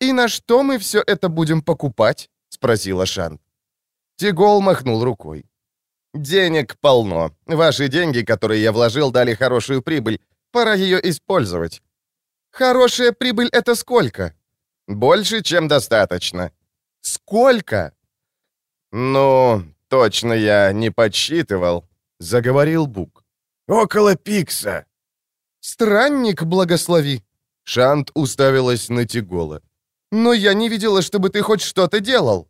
«И на что мы все это будем покупать?» — спросила Шант. Тигол махнул рукой. «Денег полно. Ваши деньги, которые я вложил, дали хорошую прибыль. Пора ее использовать». «Хорошая прибыль — это сколько?» «Больше, чем достаточно». «Сколько?» «Ну, точно я не подсчитывал», — заговорил Бук. «Около пикса». «Странник, благослови!» Шант уставилась на Тигола. «Но я не видела, чтобы ты хоть что-то делал».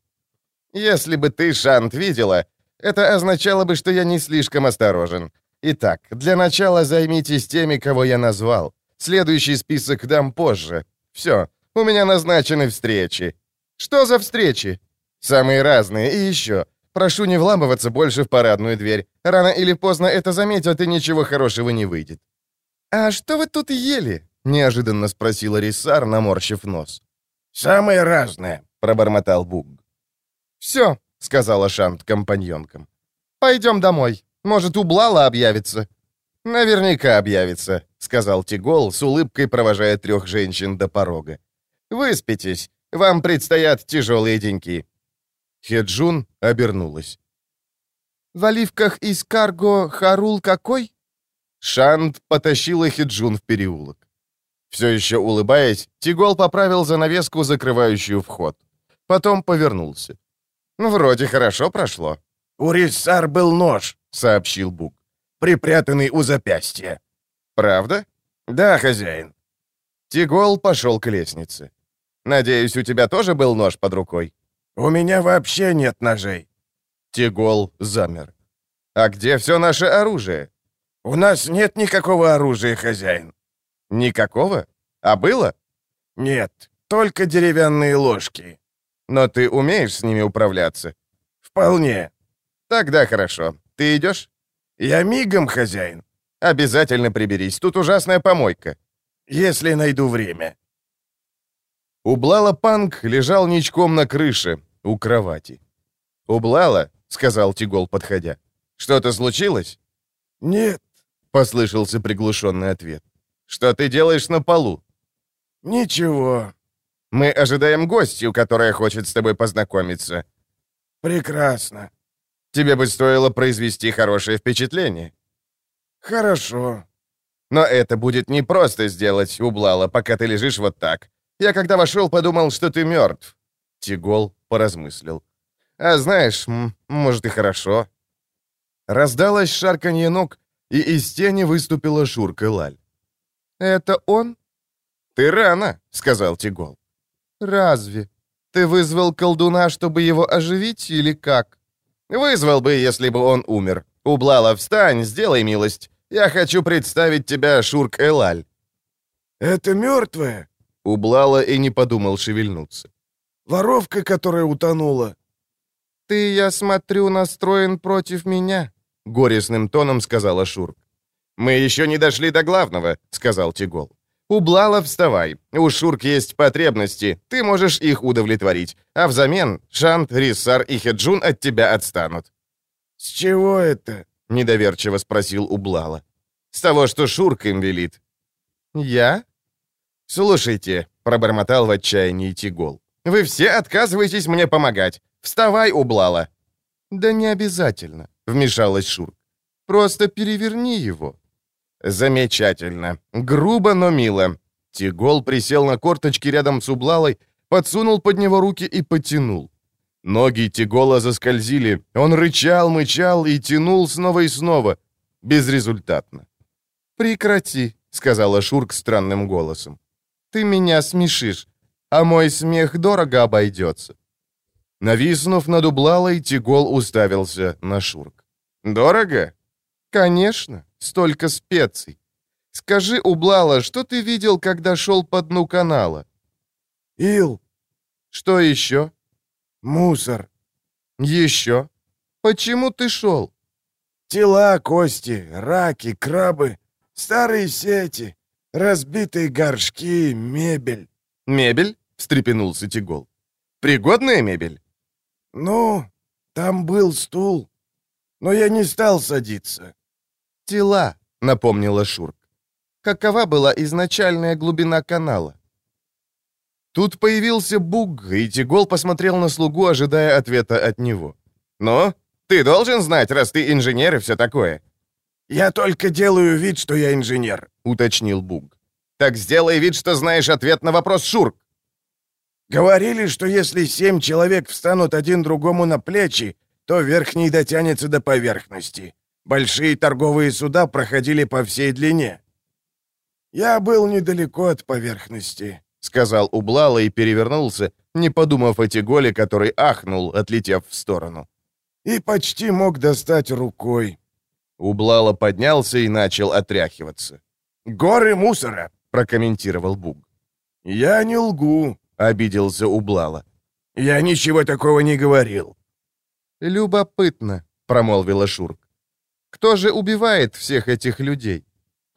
«Если бы ты, Шант, видела, это означало бы, что я не слишком осторожен. Итак, для начала займитесь теми, кого я назвал. Следующий список дам позже. Все, у меня назначены встречи». «Что за встречи?» «Самые разные. И еще. Прошу не вламываться больше в парадную дверь. Рано или поздно это заметят, и ничего хорошего не выйдет». «А что вы тут ели?» — неожиданно спросила Рисар, наморщив нос. «Самое разное», — пробормотал Буг. «Все», — сказала Шант компаньонкам. «Пойдем домой. Может, у Блала объявится». «Наверняка объявится», — сказал Тигол, с улыбкой провожая трех женщин до порога. «Выспитесь. Вам предстоят тяжелые деньки». Хеджун обернулась. «В оливках из карго Харул какой?» Шант потащила Хиджун в переулок. Все еще улыбаясь, Тигол поправил занавеску, закрывающую вход. Потом повернулся. «Ну, вроде хорошо прошло». «У Риссар был нож», — сообщил Бук. «Припрятанный у запястья». «Правда?» «Да, хозяин». Тигол пошел к лестнице. «Надеюсь, у тебя тоже был нож под рукой?» «У меня вообще нет ножей». Тигол замер. «А где все наше оружие?» «У нас нет никакого оружия, хозяин». «Никакого? А было?» «Нет, только деревянные ложки». «Но ты умеешь с ними управляться?» «Вполне». «Тогда хорошо. Ты идешь?» «Я мигом, хозяин». «Обязательно приберись. Тут ужасная помойка». «Если найду время». Ублала Панк лежал ничком на крыше, у кровати. «Ублала?» — сказал Тигол, подходя. «Что-то случилось?» «Нет», — послышался приглушенный ответ. «Что ты делаешь на полу?» «Ничего». «Мы ожидаем гостью, которая хочет с тобой познакомиться». «Прекрасно». «Тебе бы стоило произвести хорошее впечатление». «Хорошо». «Но это будет непросто сделать, Ублала, пока ты лежишь вот так. Я, когда вошел, подумал, что ты мертв». Тигол поразмыслил. «А знаешь, может и хорошо». Раздалось шарканье ног, и из тени выступила Шурка Лаль. «Это он?» «Ты рано», — сказал Тигол. «Разве? Ты вызвал колдуна, чтобы его оживить, или как?» «Вызвал бы, если бы он умер. Ублала, встань, сделай милость. Я хочу представить тебя, Шурк Элаль». «Это мертвая?» Ублала и не подумал шевельнуться. «Воровка, которая утонула». «Ты, я смотрю, настроен против меня», — горестным тоном сказала Шурк. «Мы еще не дошли до главного», — сказал Тигол. «Ублала, вставай. У Шурк есть потребности, ты можешь их удовлетворить. А взамен Шант, Риссар и Хеджун от тебя отстанут». «С чего это?» — недоверчиво спросил Ублала. «С того, что Шурк им велит». «Я?» «Слушайте», — пробормотал в отчаянии Тигол. «Вы все отказываетесь мне помогать. Вставай, Ублала». «Да не обязательно», — вмешалась Шурк. «Просто переверни его». «Замечательно. Грубо, но мило». Тигол присел на корточки рядом с Ублалой, подсунул под него руки и потянул. Ноги Тигола заскользили, он рычал, мычал и тянул снова и снова. Безрезультатно. «Прекрати», — сказала Шурк странным голосом. «Ты меня смешишь, а мой смех дорого обойдется». Нависнув над Ублалой, Тигол уставился на Шурк. «Дорого?» «Конечно, столько специй. Скажи, Ублала, что ты видел, когда шел по дну канала?» «Ил». «Что еще?» «Мусор». «Еще? Почему ты шел?» «Тела, кости, раки, крабы, старые сети, разбитые горшки, мебель». «Мебель?» — встрепенулся Тигол. «Пригодная мебель?» «Ну, там был стул, но я не стал садиться». «Тела», — напомнила Шурк. Какова была изначальная глубина канала? Тут появился Буг, и Тигол посмотрел на слугу, ожидая ответа от него. «Ну, ты должен знать, раз ты инженер и все такое». «Я только делаю вид, что я инженер», — уточнил Буг. «Так сделай вид, что знаешь ответ на вопрос, Шурк». «Говорили, что если семь человек встанут один другому на плечи, то верхний дотянется до поверхности. Большие торговые суда проходили по всей длине. Я был недалеко от поверхности, — сказал Ублала и перевернулся, не подумав о Тиголе, который ахнул, отлетев в сторону. «И почти мог достать рукой». Ублала поднялся и начал отряхиваться. «Горы мусора», — прокомментировал Буг. «Я не лгу», — обиделся Ублала. «Я ничего такого не говорил». «Любопытно», — промолвила Шурк. «Кто же убивает всех этих людей?»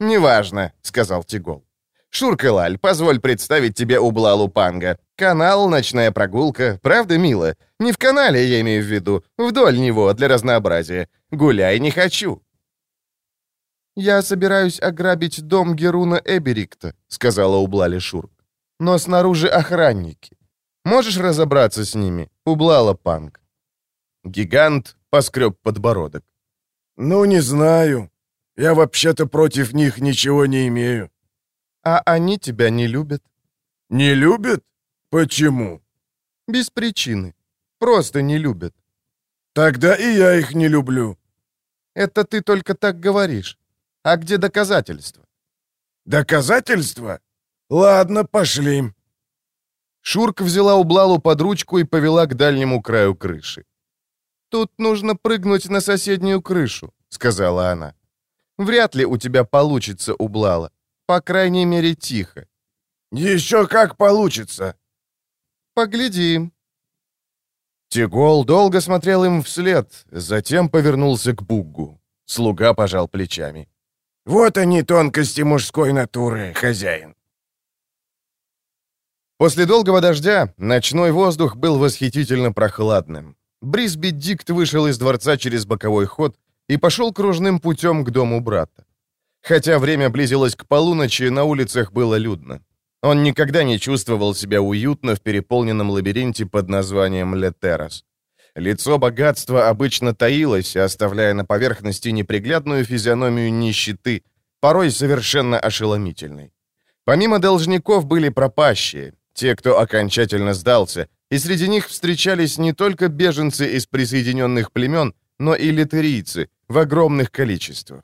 «Неважно», — сказал Тигол. «Шуркалаль, позволь представить тебе Ублалу Панга. Канал, ночная прогулка. Правда, мило? Не в канале, я имею в виду. Вдоль него, для разнообразия. Гуляй не хочу». «Я собираюсь ограбить дом Геруна Эберикта», — сказала Ублале Шурк. «Но снаружи охранники. Можешь разобраться с ними, Ублала Панг?» Гигант поскреб подбородок. «Ну, не знаю. Я вообще-то против них ничего не имею». «А они тебя не любят?» «Не любят? Почему?» «Без причины. Просто не любят». «Тогда и я их не люблю». «Это ты только так говоришь. А где доказательства?» «Доказательства? Ладно, пошли». Шурк взяла Ублалу под ручку и повела к дальнему краю крыши. «Тут нужно прыгнуть на соседнюю крышу», — сказала она. «Вряд ли у тебя получится, Ублала. По крайней мере, тихо». «Еще как получится». «Поглядим». Тигол долго смотрел им вслед, затем повернулся к Буггу. Слуга пожал плечами. «Вот они, тонкости мужской натуры, хозяин». После долгого дождя ночной воздух был восхитительно прохладным. Брисби Дикт вышел из дворца через боковой ход и пошел кружным путем к дому брата. Хотя время близилось к полуночи, на улицах было людно. Он никогда не чувствовал себя уютно в переполненном лабиринте под названием Летерас. Лицо богатства обычно таилось, оставляя на поверхности неприглядную физиономию нищеты, порой совершенно ошеломительной. Помимо должников были пропащие, те, кто окончательно сдался, и среди них встречались не только беженцы из присоединенных племен, но и литерийцы в огромных количествах.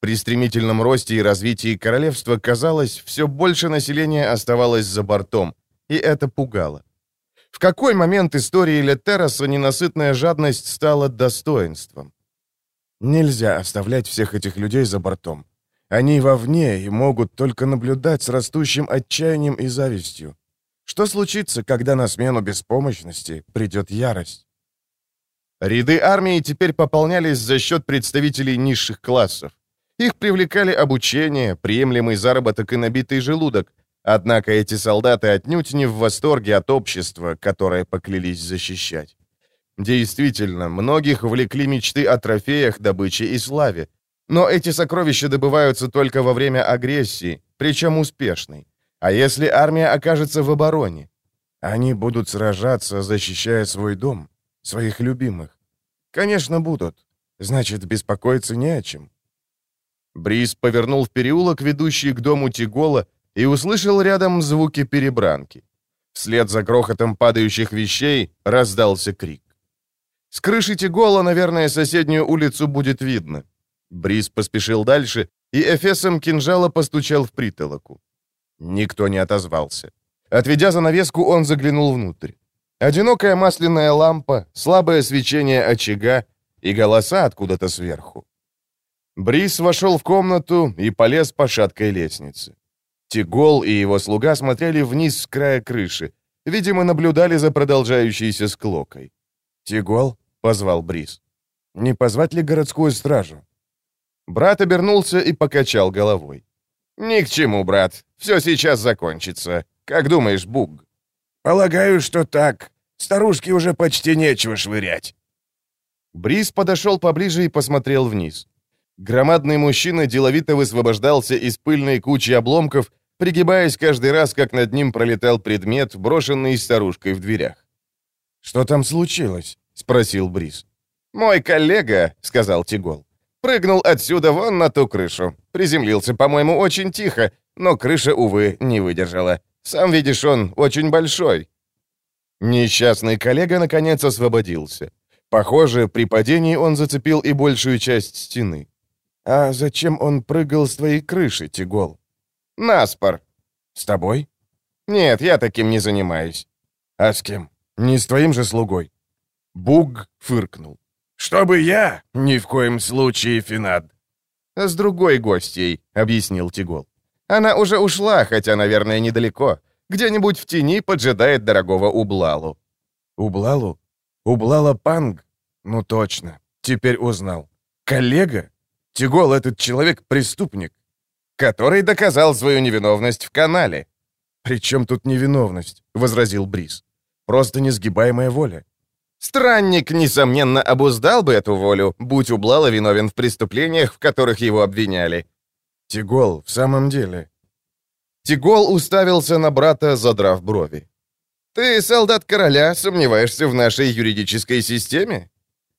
При стремительном росте и развитии королевства, казалось, все больше населения оставалось за бортом, и это пугало. В какой момент истории Летероса ненасытная жадность стала достоинством? Нельзя оставлять всех этих людей за бортом. Они вовне и могут только наблюдать с растущим отчаянием и завистью. Что случится, когда на смену беспомощности придет ярость? Ряды армии теперь пополнялись за счет представителей низших классов. Их привлекали обучение, приемлемый заработок и набитый желудок. Однако эти солдаты отнюдь не в восторге от общества, которое поклялись защищать. Действительно, многих влекли мечты о трофеях, добыче и славе. Но эти сокровища добываются только во время агрессии, причем успешной. А если армия окажется в обороне? Они будут сражаться, защищая свой дом, своих любимых. Конечно, будут. Значит, беспокоиться не о чем. Бриз повернул в переулок, ведущий к дому Тигола, и услышал рядом звуки перебранки. Вслед за грохотом падающих вещей раздался крик. С крыши Тигола, наверное, соседнюю улицу будет видно. Бриз поспешил дальше и эфесом кинжала постучал в притолоку. Никто не отозвался. Отведя занавеску, он заглянул внутрь. Одинокая масляная лампа, слабое свечение очага и голоса откуда-то сверху. Брис вошел в комнату и полез по шаткой лестнице. Тигол и его слуга смотрели вниз с края крыши, видимо, наблюдали за продолжающейся склокой. «Тигол?» — позвал Брис. «Не позвать ли городскую стражу?» Брат обернулся и покачал головой. «Ни к чему, брат. Все сейчас закончится. Как думаешь, Буг?» «Полагаю, что так. Старушке уже почти нечего швырять». Бриз подошел поближе и посмотрел вниз. Громадный мужчина деловито высвобождался из пыльной кучи обломков, пригибаясь каждый раз, как над ним пролетал предмет, брошенный старушкой в дверях. «Что там случилось?» — спросил Брис. «Мой коллега», — сказал Тигол, — «прыгнул отсюда вон на ту крышу. Приземлился, по-моему, очень тихо, но крыша, увы, не выдержала. Сам видишь, он очень большой». Несчастный коллега, наконец, освободился. Похоже, при падении он зацепил и большую часть стены. «А зачем он прыгал с твоей крыши, Тигол?» «Наспор». «С тобой?» «Нет, я таким не занимаюсь». «А с кем? Не с твоим же слугой?» Буг фыркнул. «Чтобы я? Ни в коем случае, Финад». «С другой гостьей», — объяснил Тигол. «Она уже ушла, хотя, наверное, недалеко. Где-нибудь в тени поджидает дорогого Ублалу». «Ублалу? Ублала Панг? Ну точно. Теперь узнал. Коллега? Тигол, этот человек — преступник. Который доказал свою невиновность в канале. «При чем тут невиновность?» — возразил Брис. «Просто несгибаемая воля». Странник, несомненно, обуздал бы эту волю, будь Ублала виновен в преступлениях, в которых его обвиняли. Тигол, в самом деле. Тигол уставился на брата, задрав брови. «Ты, солдат короля, сомневаешься в нашей юридической системе?»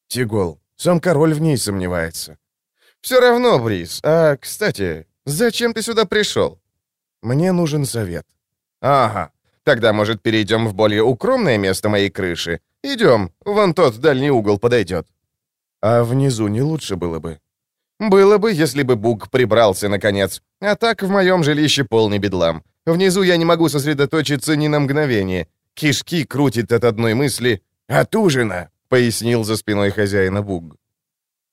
«Тигол, сам король в ней сомневается». «Все равно, Брис. А, кстати, зачем ты сюда пришел?» «Мне нужен совет». «Ага. Тогда, может, перейдем в более укромное место моей крыши? Идем, вон тот дальний угол подойдет». «А внизу не лучше было бы?» «Было бы, если бы Буг прибрался, наконец. А так в моем жилище полный бедлам. Внизу я не могу сосредоточиться ни на мгновение. Кишки крутит от одной мысли. «От ужина», — пояснил за спиной хозяина Буг.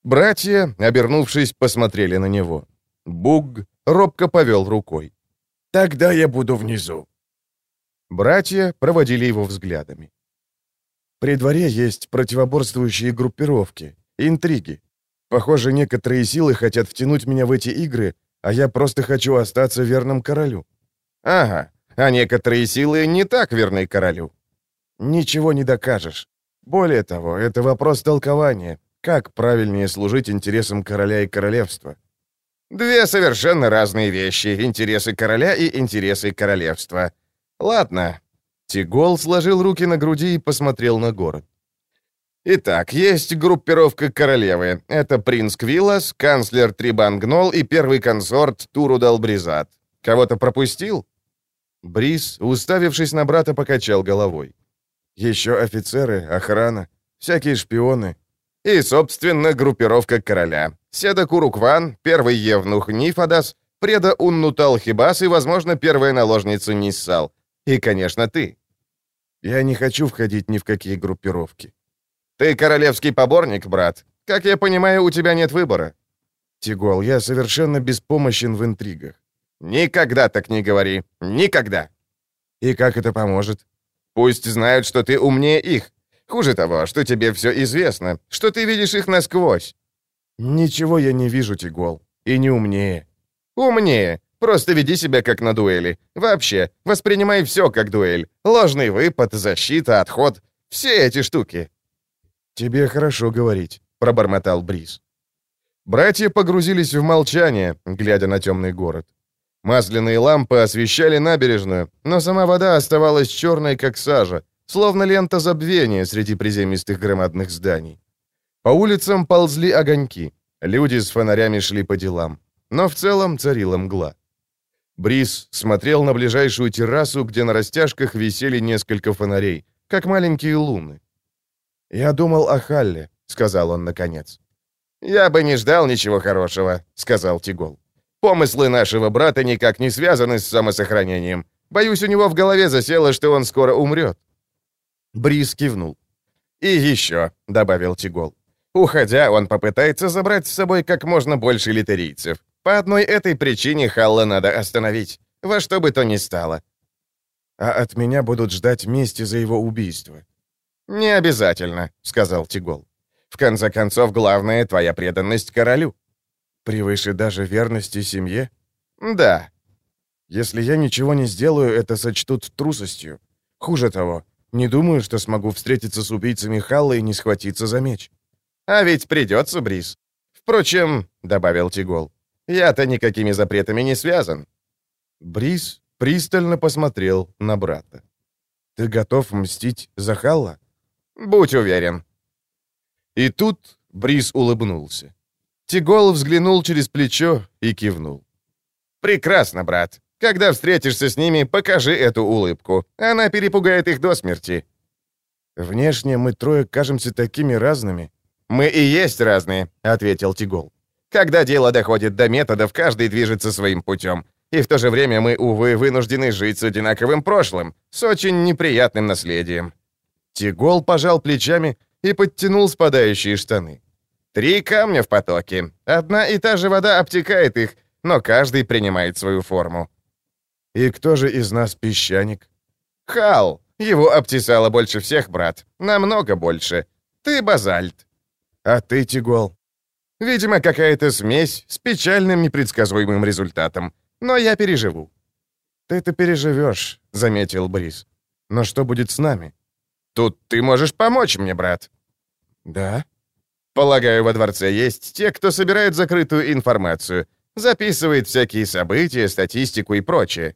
Братья, обернувшись, посмотрели на него. Буг робко повел рукой. «Тогда я буду внизу». Братья проводили его взглядами. При дворе есть противоборствующие группировки, интриги. Похоже, некоторые силы хотят втянуть меня в эти игры, а я просто хочу остаться верным королю. Ага, а некоторые силы не так верны королю. Ничего не докажешь. Более того, это вопрос толкования. Как правильнее служить интересам короля и королевства? Две совершенно разные вещи — интересы короля и интересы королевства. Ладно. Тигол сложил руки на груди и посмотрел на город. Итак, есть группировка королевы. Это принц Квиллас, канцлер Трибан Гнол и первый консорт Турудал Бризат. Кого-то пропустил? Бриз, уставившись на брата, покачал головой. Еще офицеры, охрана, всякие шпионы. И, собственно, группировка короля. Седа Курукван, первый евнух Нифадас, преда Уннутал Хибас и, возможно, первая наложница Ниссал. И, конечно, ты. Я не хочу входить ни в какие группировки. Ты королевский поборник, брат. Как я понимаю, у тебя нет выбора. Тигол, я совершенно беспомощен в интригах. Никогда так не говори. Никогда. И как это поможет? Пусть знают, что ты умнее их. Хуже того, что тебе все известно, что ты видишь их насквозь. Ничего я не вижу, Тигол. И не умнее. Умнее. Просто веди себя как на дуэли. Вообще, воспринимай все как дуэль. Ложный выпад, защита, отход. Все эти штуки. «Тебе хорошо говорить», — пробормотал Бриз. Братья погрузились в молчание, глядя на темный город. Масляные лампы освещали набережную, но сама вода оставалась черной, как сажа, словно лента забвения среди приземистых громадных зданий. По улицам ползли огоньки, люди с фонарями шли по делам, но в целом царила мгла. Бриз смотрел на ближайшую террасу, где на растяжках висели несколько фонарей, как маленькие луны. «Я думал о Халле», — сказал он наконец. «Я бы не ждал ничего хорошего», — сказал Тигол. «Помыслы нашего брата никак не связаны с самосохранением. Боюсь, у него в голове засело, что он скоро умрет». Бриз кивнул. «И еще», — добавил Тигол. «Уходя, он попытается забрать с собой как можно больше литерийцев. По одной этой причине Халла надо остановить, во что бы то ни стало». «А от меня будут ждать мести за его убийство», «Не обязательно», — сказал Тигол. «В конце концов, главное — твоя преданность королю». «Превыше даже верности семье?» «Да». «Если я ничего не сделаю, это сочтут трусостью. Хуже того, не думаю, что смогу встретиться с убийцами Халла и не схватиться за меч». «А ведь придется, Брис. Впрочем, — добавил Тигол, — я-то никакими запретами не связан. Брис пристально посмотрел на брата. «Ты готов мстить за Халла?» «Будь уверен». И тут Брис улыбнулся. Тигол взглянул через плечо и кивнул. «Прекрасно, брат. Когда встретишься с ними, покажи эту улыбку. Она перепугает их до смерти». «Внешне мы трое кажемся такими разными». «Мы и есть разные», — ответил Тигол. «Когда дело доходит до методов, каждый движется своим путем. И в то же время мы, увы, вынуждены жить с одинаковым прошлым, с очень неприятным наследием». Тигол пожал плечами и подтянул спадающие штаны. «Три камня в потоке. Одна и та же вода обтекает их, но каждый принимает свою форму». «И кто же из нас песчаник?» «Хал. Его обтесало больше всех, брат. Намного больше. Ты базальт». «А ты, Тигол?» «Видимо, какая-то смесь с печальным непредсказуемым результатом. Но я переживу». «Ты это переживешь», — заметил Брис. «Но что будет с нами?» «Тут ты можешь помочь мне, брат». «Да?» «Полагаю, во дворце есть те, кто собирает закрытую информацию, записывает всякие события, статистику и прочее».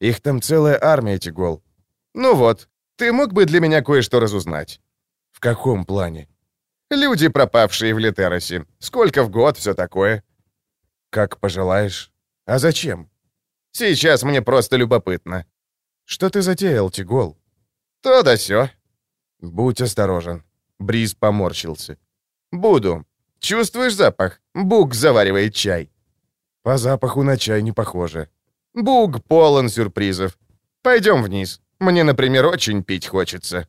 «Их там целая армия, Тигол». «Ну вот, ты мог бы для меня кое-что разузнать?» «В каком плане?» «Люди, пропавшие в Литеросе. Сколько в год, все такое?» «Как пожелаешь». «А зачем?» «Сейчас мне просто любопытно». «Что ты затеял, Тигол?» «То да сё». «Будь осторожен». Бриз поморщился. «Буду. Чувствуешь запах? Бук заваривает чай». «По запаху на чай не похоже». «Бук полон сюрпризов. Пойдем вниз. Мне, например, очень пить хочется».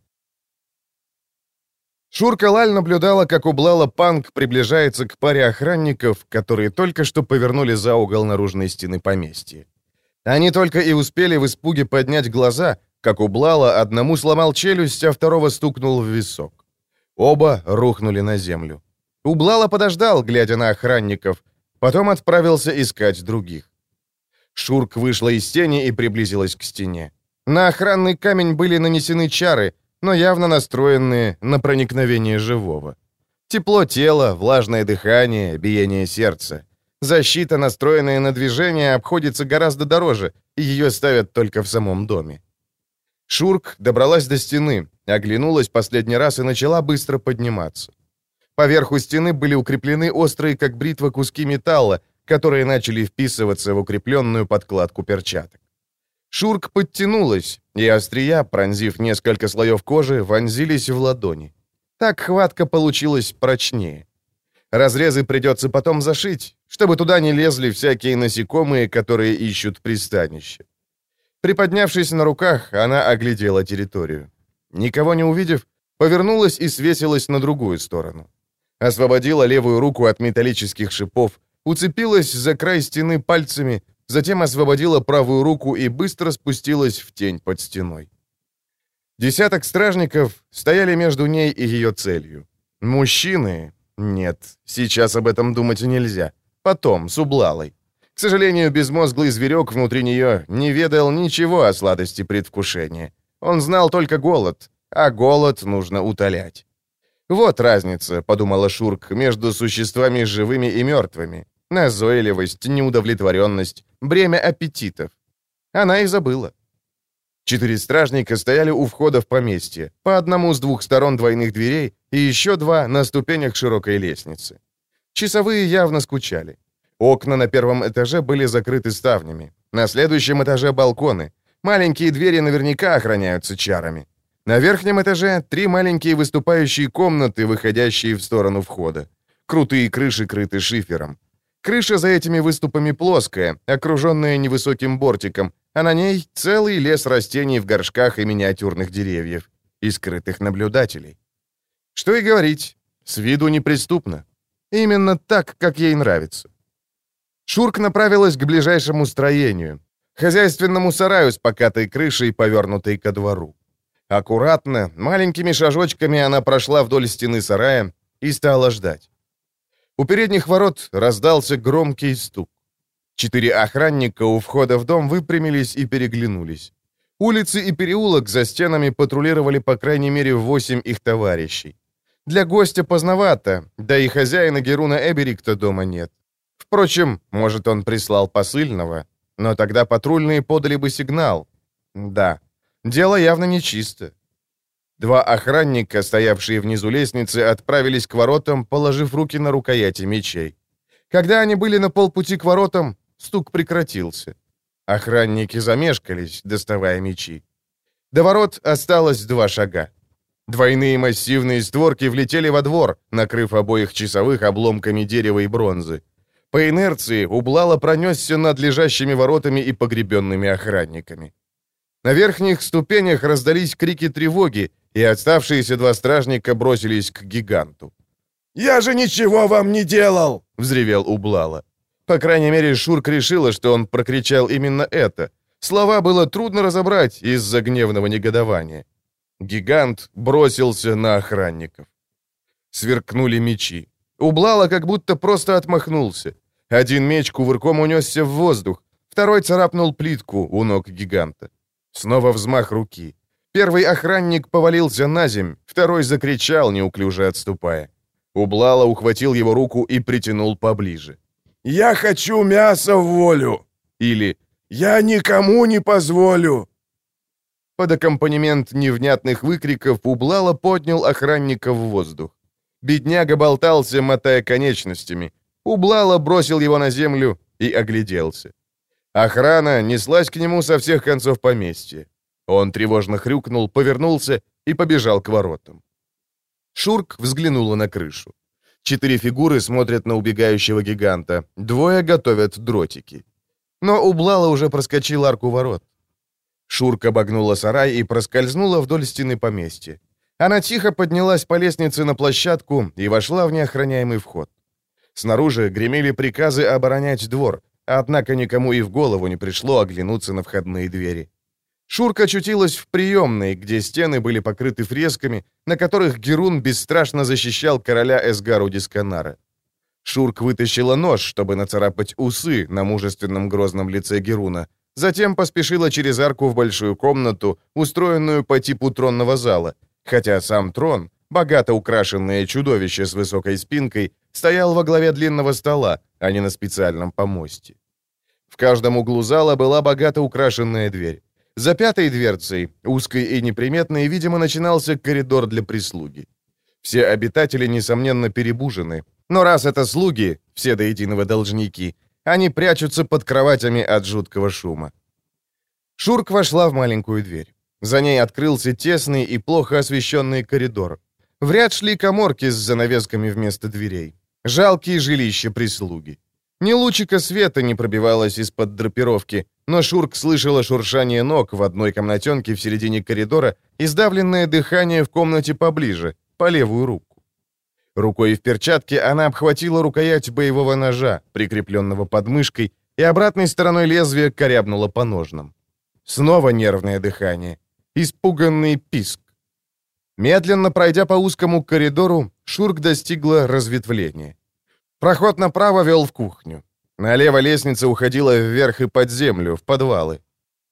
Шурка Лаль наблюдала, какУблала Панк приближается к паре охранников, которые только что повернули за угол наружной стены поместья. Они только и успели в испуге поднять глаза, как Ублала одному сломал челюсть, а второго стукнул в висок. Оба рухнули на землю. Ублала подождал, глядя на охранников, потом отправился искать других. Шурк вышла из тени и приблизилась к стене. На охранный камень были нанесены чары, но явно настроенные на проникновение живого. Тепло тела, влажное дыхание, биение сердца. Защита, настроенная на движение, обходится гораздо дороже, и ее ставят только в самом доме. Шурк добралась до стены, оглянулась последний раз и начала быстро подниматься. Поверху стены были укреплены острые, как бритва, куски металла, которые начали вписываться в укрепленную подкладку перчаток. Шурк подтянулась, и острия, пронзив несколько слоев кожи, вонзились в ладони. Так хватка получилась прочнее. Разрезы придется потом зашить, чтобы туда не лезли всякие насекомые, которые ищут пристанище. Приподнявшись на руках, она оглядела территорию. Никого не увидев, повернулась и свесилась на другую сторону. Освободила левую руку от металлических шипов, уцепилась за край стены пальцами, затем освободила правую руку и быстро спустилась в тень под стеной. Десяток стражников стояли между ней и ее целью. Мужчины? Нет, сейчас об этом думать нельзя. Потом, с Ублалой. К сожалению, безмозглый зверек внутри нее не ведал ничего о сладости предвкушения. Он знал только голод, а голод нужно утолять. Вот разница, подумала Шурк, между существами живыми и мертвыми. Назойливость, неудовлетворенность, бремя аппетитов. Она и забыла. Четыре стражника стояли у входа в поместье, по одному с двух сторон двойных дверей и еще два на ступенях широкой лестницы. Часовые явно скучали. Окна на первом этаже были закрыты ставнями. На следующем этаже балконы. Маленькие двери наверняка охраняются чарами. На верхнем этаже три маленькие выступающие комнаты, выходящие в сторону входа. Крутые крыши крыты шифером. Крыша за этими выступами плоская, окруженная невысоким бортиком, а на ней целый лес растений в горшках и миниатюрных деревьев, и скрытых наблюдателей. Что и говорить, с виду неприступно. Именно так, как ей нравится. Шурк направилась к ближайшему строению, хозяйственному сараю с покатой крышей, повернутой ко двору. Аккуратно, маленькими шажочками она прошла вдоль стены сарая и стала ждать. У передних ворот раздался громкий стук. Четыре охранника у входа в дом выпрямились и переглянулись. Улицы и переулок за стенами патрулировали по крайней мере восемь их товарищей. Для гостя поздновато, да и хозяина Геруна Эберикта дома нет. Впрочем, может, он прислал посыльного, но тогда патрульные подали бы сигнал. Да, дело явно нечисто. Два охранника, стоявшие внизу лестницы, отправились к воротам, положив руки на рукояти мечей. Когда они были на полпути к воротам, стук прекратился. Охранники замешкались, доставая мечи. До ворот осталось два шага. Двойные массивные створки влетели во двор, накрыв обоих часовых обломками дерева и бронзы. По инерции Ублала пронесся над лежащими воротами и погребенными охранниками. На верхних ступенях раздались крики тревоги, и оставшиеся два стражника бросились к гиганту. «Я же ничего вам не делал!» — взревел Ублала. По крайней мере, Шурк решила, что он прокричал именно это. Слова было трудно разобрать из-за гневного негодования. Гигант бросился на охранников. Сверкнули мечи. Ублала как будто просто отмахнулся. Один меч кувырком унесся в воздух, второй царапнул плитку у ног гиганта. Снова взмах руки. Первый охранник повалился на земь, второй закричал, неуклюже отступая. Ублала ухватил его руку и притянул поближе. «Я хочу мясо в волю!» Или «Я никому не позволю!» Под аккомпанемент невнятных выкриков Ублала поднял охранника в воздух. Бедняга болтался, мотая конечностями. Ублала бросил его на землю и огляделся. Охрана неслась к нему со всех концов поместья. Он тревожно хрюкнул, повернулся и побежал к воротам. Шурк взглянула на крышу. Четыре фигуры смотрят на убегающего гиганта, двое готовят дротики. Но Ублала уже проскочил арку ворот. Шурка обогнула сарай и проскользнула вдоль стены поместья. Она тихо поднялась по лестнице на площадку и вошла в неохраняемый вход. Снаружи гремели приказы оборонять двор, однако никому и в голову не пришло оглянуться на входные двери. Шурка очутилась в приемной, где стены были покрыты фресками, на которых Герун бесстрашно защищал короля Эсгару Дисканара. Шурк вытащила нож, чтобы нацарапать усы на мужественном грозном лице Геруна, Затем поспешила через арку в большую комнату, устроенную по типу тронного зала, хотя сам трон, богато украшенное чудовище с высокой спинкой, стоял во главе длинного стола, а не на специальном помосте. В каждом углу зала была богато украшенная дверь. За пятой дверцей, узкой и неприметной, видимо, начинался коридор для прислуги. Все обитатели, несомненно, перебужены. Но раз это слуги, все до единого должники, они прячутся под кроватями от жуткого шума. Шурк вошла в маленькую дверь. За ней открылся тесный и плохо освещенный коридор. В ряд шли коморки с занавесками вместо дверей. Жалкие жилища прислуги. Ни лучика света не пробивалось из-под драпировки, но Шурк слышала шуршание ног в одной комнатенке в середине коридора и сдавленное дыхание в комнате поближе, по левую руку. Рукой в перчатке она обхватила рукоять боевого ножа, прикрепленного под мышкой, и обратной стороной лезвия корябнула по ножнам. Снова нервное дыхание. Испуганный писк. Медленно пройдя по узкому коридору, Шурк достигла разветвления. Проход направо вел в кухню. Налево лестница уходила вверх и под землю, в подвалы.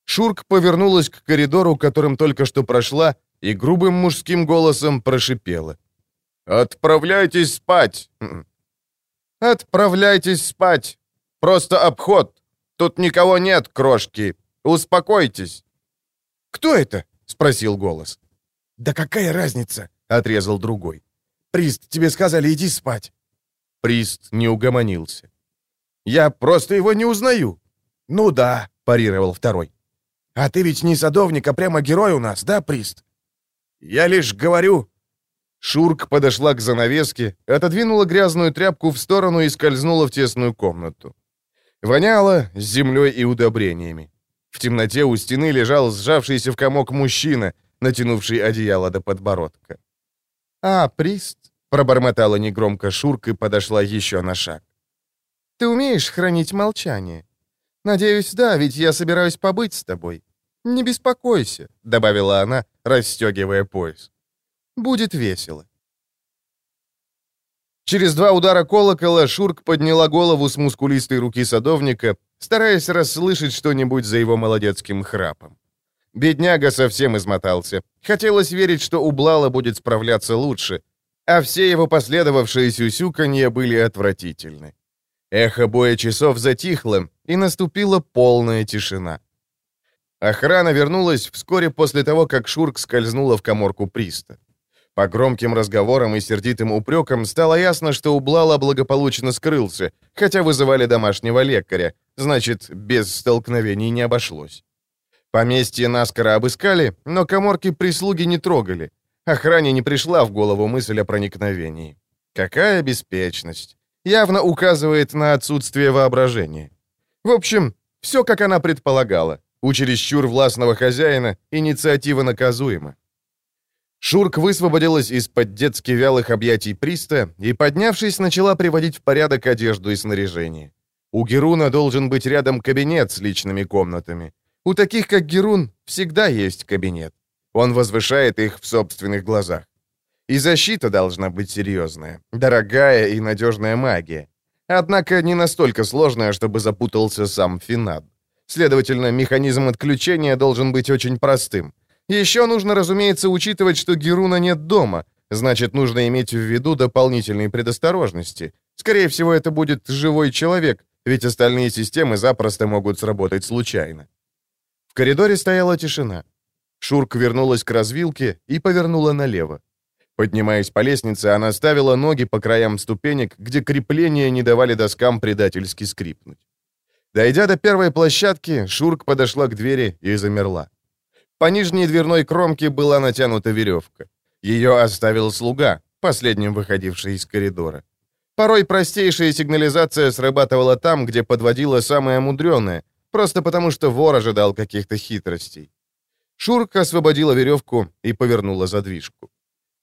Шурк повернулась к коридору, которым только что прошла, и грубым мужским голосом прошипела. «Отправляйтесь спать!» «Отправляйтесь спать! Просто обход! Тут никого нет, крошки! Успокойтесь!» «Кто это?» — спросил голос. «Да какая разница?» — отрезал другой. «Прист, тебе сказали, иди спать». Прист не угомонился. «Я просто его не узнаю». «Ну да», — парировал второй. «А ты ведь не садовник, а прямо герой у нас, да, Прист?» «Я лишь говорю, Шурк подошла к занавеске, отодвинула грязную тряпку в сторону и скользнула в тесную комнату. Воняло с землей и удобрениями. В темноте у стены лежал сжавшийся в комок мужчина, натянувший одеяло до подбородка. «А, Прист», — пробормотала негромко Шурк и подошла еще на шаг. «Ты умеешь хранить молчание? Надеюсь, да, ведь я собираюсь побыть с тобой. Не беспокойся», — добавила она, расстегивая пояс. Будет весело. Через два удара колокола Шурк подняла голову с мускулистой руки садовника, стараясь расслышать что-нибудь за его молодецким храпом. Бедняга совсем измотался. Хотелось верить, что у Блала будет справляться лучше. А все его последовавшие сюсюканье были отвратительны. Эхо боя часов затихло, и наступила полная тишина. Охрана вернулась вскоре после того, как Шурк скользнула в коморку Приста. По громким разговорам и сердитым упрекам стало ясно, что Ублала благополучно скрылся, хотя вызывали домашнего лекаря, значит, без столкновений не обошлось. Поместье наскоро обыскали, но коморки прислуги не трогали. Охране не пришла в голову мысль о проникновении. Какая беспечность. Явно указывает на отсутствие воображения. В общем, все, как она предполагала. У чересчур властного хозяина инициатива наказуема. Шурк высвободилась из-под детски вялых объятий Приста и, поднявшись, начала приводить в порядок одежду и снаряжение. У Геруна должен быть рядом кабинет с личными комнатами. У таких, как Герун, всегда есть кабинет. Он возвышает их в собственных глазах. И защита должна быть серьезная, дорогая и надежная магия. Однако не настолько сложная, чтобы запутался сам Финад. Следовательно, механизм отключения должен быть очень простым. Еще нужно, разумеется, учитывать, что Геруна нет дома, значит, нужно иметь в виду дополнительные предосторожности. Скорее всего, это будет живой человек, ведь остальные системы запросто могут сработать случайно. В коридоре стояла тишина. Шурк вернулась к развилке и повернула налево. Поднимаясь по лестнице, она ставила ноги по краям ступенек, где крепления не давали доскам предательски скрипнуть. Дойдя до первой площадки, Шурк подошла к двери и замерла. По нижней дверной кромке была натянута веревка. Ее оставил слуга, последним выходивший из коридора. Порой простейшая сигнализация срабатывала там, где подводила самое мудреное, просто потому что вор ожидал каких-то хитростей. Шурка освободила веревку и повернула задвижку.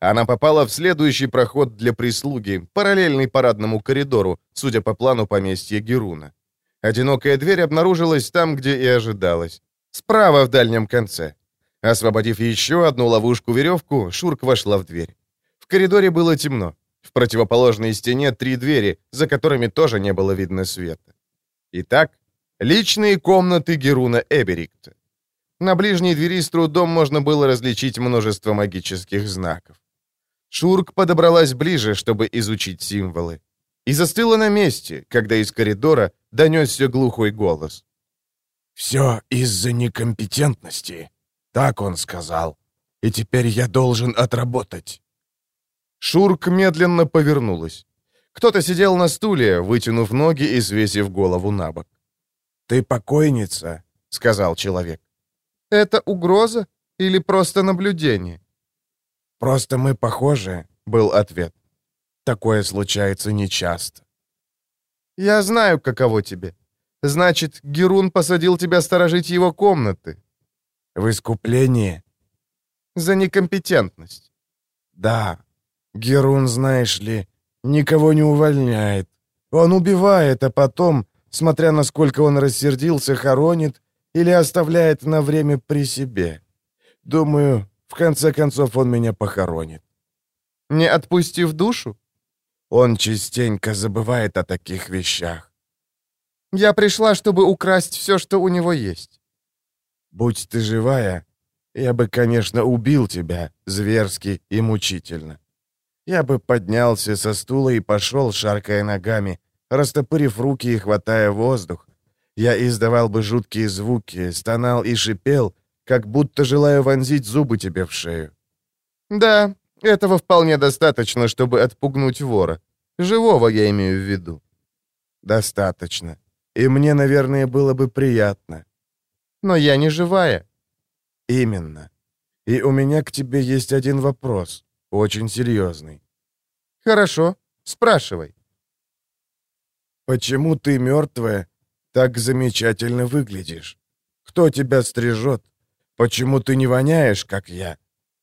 Она попала в следующий проход для прислуги, параллельный парадному коридору, судя по плану поместья Геруна. Одинокая дверь обнаружилась там, где и ожидалось. Справа в дальнем конце. Освободив еще одну ловушку-веревку, Шурк вошла в дверь. В коридоре было темно. В противоположной стене три двери, за которыми тоже не было видно света. Итак, личные комнаты Геруна Эберикта. На ближней двери с трудом можно было различить множество магических знаков. Шурк подобралась ближе, чтобы изучить символы. И застыла на месте, когда из коридора донесся глухой голос. «Все из-за некомпетентности», — так он сказал. «И теперь я должен отработать». Шурк медленно повернулась. Кто-то сидел на стуле, вытянув ноги и свесив голову на бок. «Ты покойница», — сказал человек. Это угроза или просто наблюдение? Просто мы похожи, был ответ. Такое случается нечасто. Я знаю, каково тебе. Значит, Герун посадил тебя сторожить его комнаты. В искуплении? За некомпетентность. Да. Герун, знаешь ли, никого не увольняет. Он убивает, а потом, смотря насколько он рассердился, хоронит или оставляет на время при себе. Думаю, в конце концов он меня похоронит. Не отпустив душу? Он частенько забывает о таких вещах. Я пришла, чтобы украсть все, что у него есть. Будь ты живая, я бы, конечно, убил тебя зверски и мучительно. Я бы поднялся со стула и пошел, шаркая ногами, растопырив руки и хватая воздух, я издавал бы жуткие звуки, стонал и шипел, как будто желаю вонзить зубы тебе в шею. Да, этого вполне достаточно, чтобы отпугнуть вора. Живого я имею в виду. Достаточно. И мне, наверное, было бы приятно. Но я не живая. Именно. И у меня к тебе есть один вопрос, очень серьезный. Хорошо, спрашивай. Почему ты мертвая так замечательно выглядишь. Кто тебя стрижет? Почему ты не воняешь, как я?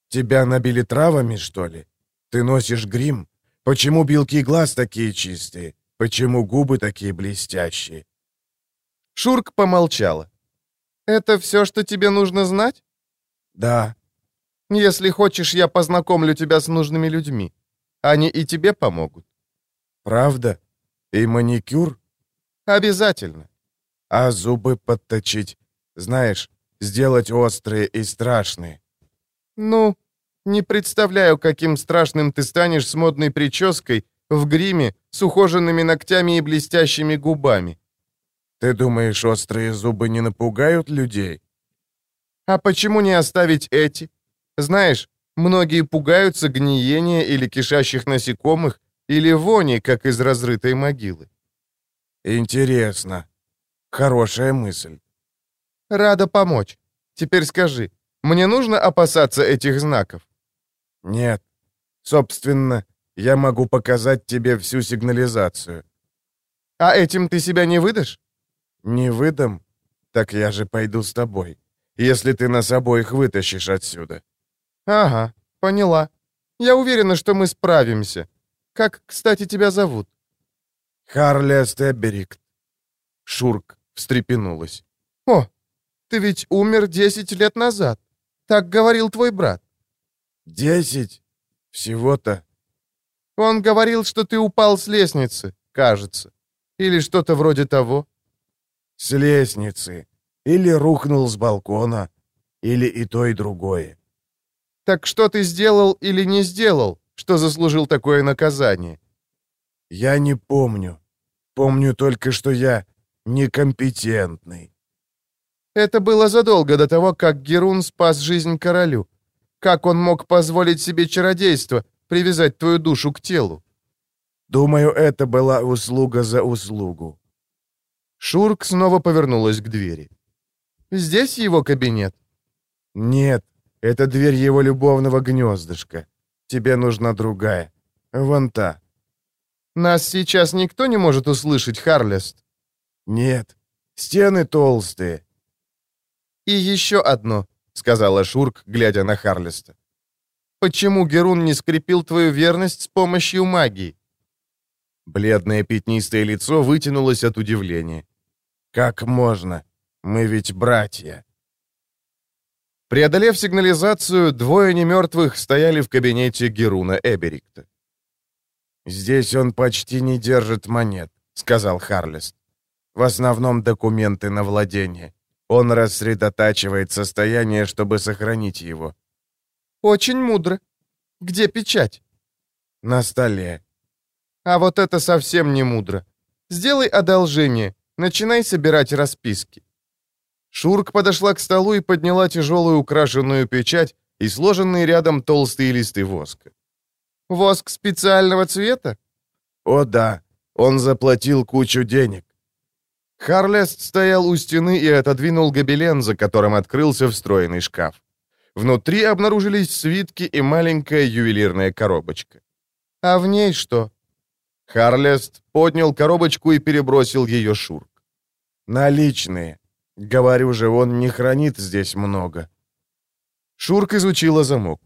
Тебя набили травами, что ли? Ты носишь грим? Почему белки глаз такие чистые? Почему губы такие блестящие?» Шурк помолчала. «Это все, что тебе нужно знать?» «Да». «Если хочешь, я познакомлю тебя с нужными людьми. Они и тебе помогут». «Правда? И маникюр?» «Обязательно а зубы подточить. Знаешь, сделать острые и страшные». «Ну, Не представляю, каким страшным ты станешь с модной прической, в гриме, с ухоженными ногтями и блестящими губами. Ты думаешь, острые зубы не напугают людей? А почему не оставить эти? Знаешь, многие пугаются гниения или кишащих насекомых, или вони, как из разрытой могилы. Интересно. Хорошая мысль. Рада помочь. Теперь скажи, мне нужно опасаться этих знаков? Нет. Собственно, я могу показать тебе всю сигнализацию. А этим ты себя не выдашь? Не выдам? Так я же пойду с тобой, если ты нас обоих вытащишь отсюда. Ага, поняла. Я уверена, что мы справимся. Как, кстати, тебя зовут? Харли Стеберикт. Шурк встрепенулась. О, ты ведь умер десять лет назад. Так говорил твой брат. Десять? Всего-то. Он говорил, что ты упал с лестницы, кажется. Или что-то вроде того. С лестницы. Или рухнул с балкона. Или и то, и другое. Так что ты сделал или не сделал, что заслужил такое наказание? Я не помню. Помню только, что я некомпетентный. Это было задолго до того, как Герун спас жизнь королю. Как он мог позволить себе чародейство, привязать твою душу к телу? Думаю, это была услуга за услугу. Шурк снова повернулась к двери. «Здесь его кабинет?» «Нет, это дверь его любовного гнездышка. Тебе нужна другая. Вон та». «Нас сейчас никто не может услышать, Харлест?» «Нет, стены толстые». «И еще одно», — сказала Шурк, глядя на Харлеста. «Почему Герун не скрепил твою верность с помощью магии?» Бледное пятнистое лицо вытянулось от удивления. «Как можно? Мы ведь братья». Преодолев сигнализацию, двое немертвых стояли в кабинете Геруна Эберикта. «Здесь он почти не держит монет», — сказал Харлест. «В основном документы на владение. Он рассредотачивает состояние, чтобы сохранить его». «Очень мудро. Где печать?» «На столе». «А вот это совсем не мудро. Сделай одолжение. Начинай собирать расписки». Шурк подошла к столу и подняла тяжелую украшенную печать и сложенные рядом толстые листы воска. «Воск специального цвета?» «О да, он заплатил кучу денег». Харлест стоял у стены и отодвинул гобелен, за которым открылся встроенный шкаф. Внутри обнаружились свитки и маленькая ювелирная коробочка. «А в ней что?» Харлест поднял коробочку и перебросил ее Шурк. «Наличные. Говорю же, он не хранит здесь много». Шурк изучила замок.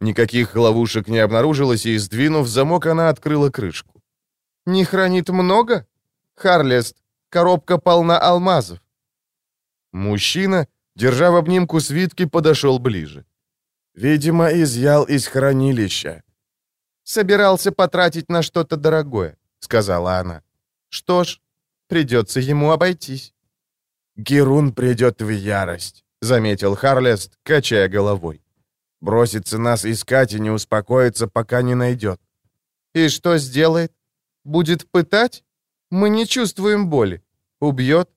Никаких ловушек не обнаружилось, и, сдвинув замок, она открыла крышку. «Не хранит много? Харлест, коробка полна алмазов». Мужчина, держа в обнимку свитки, подошел ближе. «Видимо, изъял из хранилища». «Собирался потратить на что-то дорогое», — сказала она. «Что ж, придется ему обойтись». «Герун придет в ярость», — заметил Харлест, качая головой. «Бросится нас искать и не успокоится, пока не найдет». «И что сделает? Будет пытать? Мы не чувствуем боли. Убьет?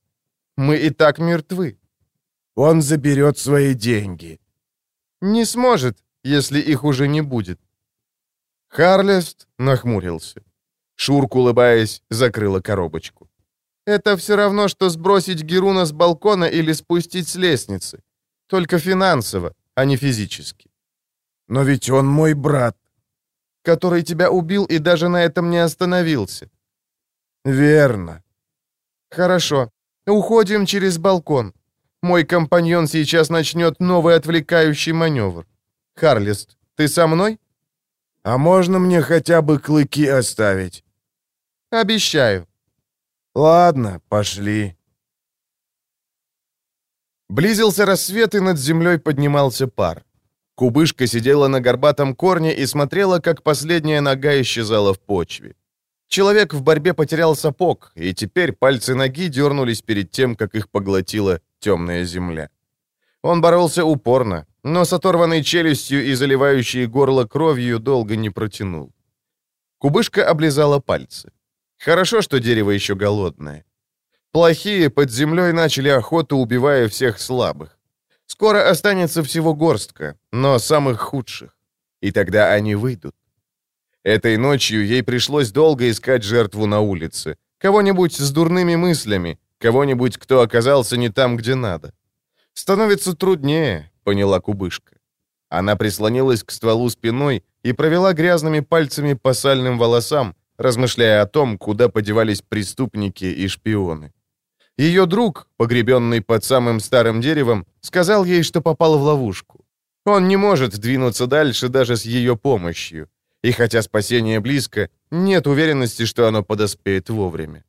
Мы и так мертвы». «Он заберет свои деньги». «Не сможет, если их уже не будет». Харлест нахмурился. Шурк, улыбаясь, закрыла коробочку. Это все равно, что сбросить Геруна с балкона или спустить с лестницы. Только финансово, а не физически. Но ведь он мой брат. Который тебя убил и даже на этом не остановился. Верно. Хорошо. Уходим через балкон. Мой компаньон сейчас начнет новый отвлекающий маневр. Харлист, ты со мной? А можно мне хотя бы клыки оставить? Обещаю. Ладно, пошли. Близился рассвет, и над землей поднимался пар. Кубышка сидела на горбатом корне и смотрела, как последняя нога исчезала в почве. Человек в борьбе потерял сапог, и теперь пальцы ноги дернулись перед тем, как их поглотила темная земля. Он боролся упорно, но с оторванной челюстью и заливающей горло кровью долго не протянул. Кубышка облизала пальцы. Хорошо, что дерево еще голодное. Плохие под землей начали охоту, убивая всех слабых. Скоро останется всего горстка, но самых худших. И тогда они выйдут. Этой ночью ей пришлось долго искать жертву на улице. Кого-нибудь с дурными мыслями, кого-нибудь, кто оказался не там, где надо. Становится труднее, поняла Кубышка. Она прислонилась к стволу спиной и провела грязными пальцами по сальным волосам, размышляя о том, куда подевались преступники и шпионы. Ее друг, погребенный под самым старым деревом, сказал ей, что попал в ловушку. Он не может двинуться дальше даже с ее помощью. И хотя спасение близко, нет уверенности, что оно подоспеет вовремя.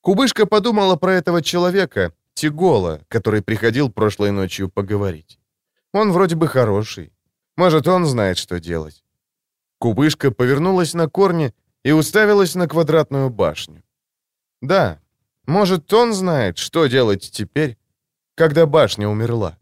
Кубышка подумала про этого человека, Тигола, который приходил прошлой ночью поговорить. Он вроде бы хороший. Может, он знает, что делать. Кубышка повернулась на корне и уставилась на квадратную башню. Да, может, он знает, что делать теперь, когда башня умерла.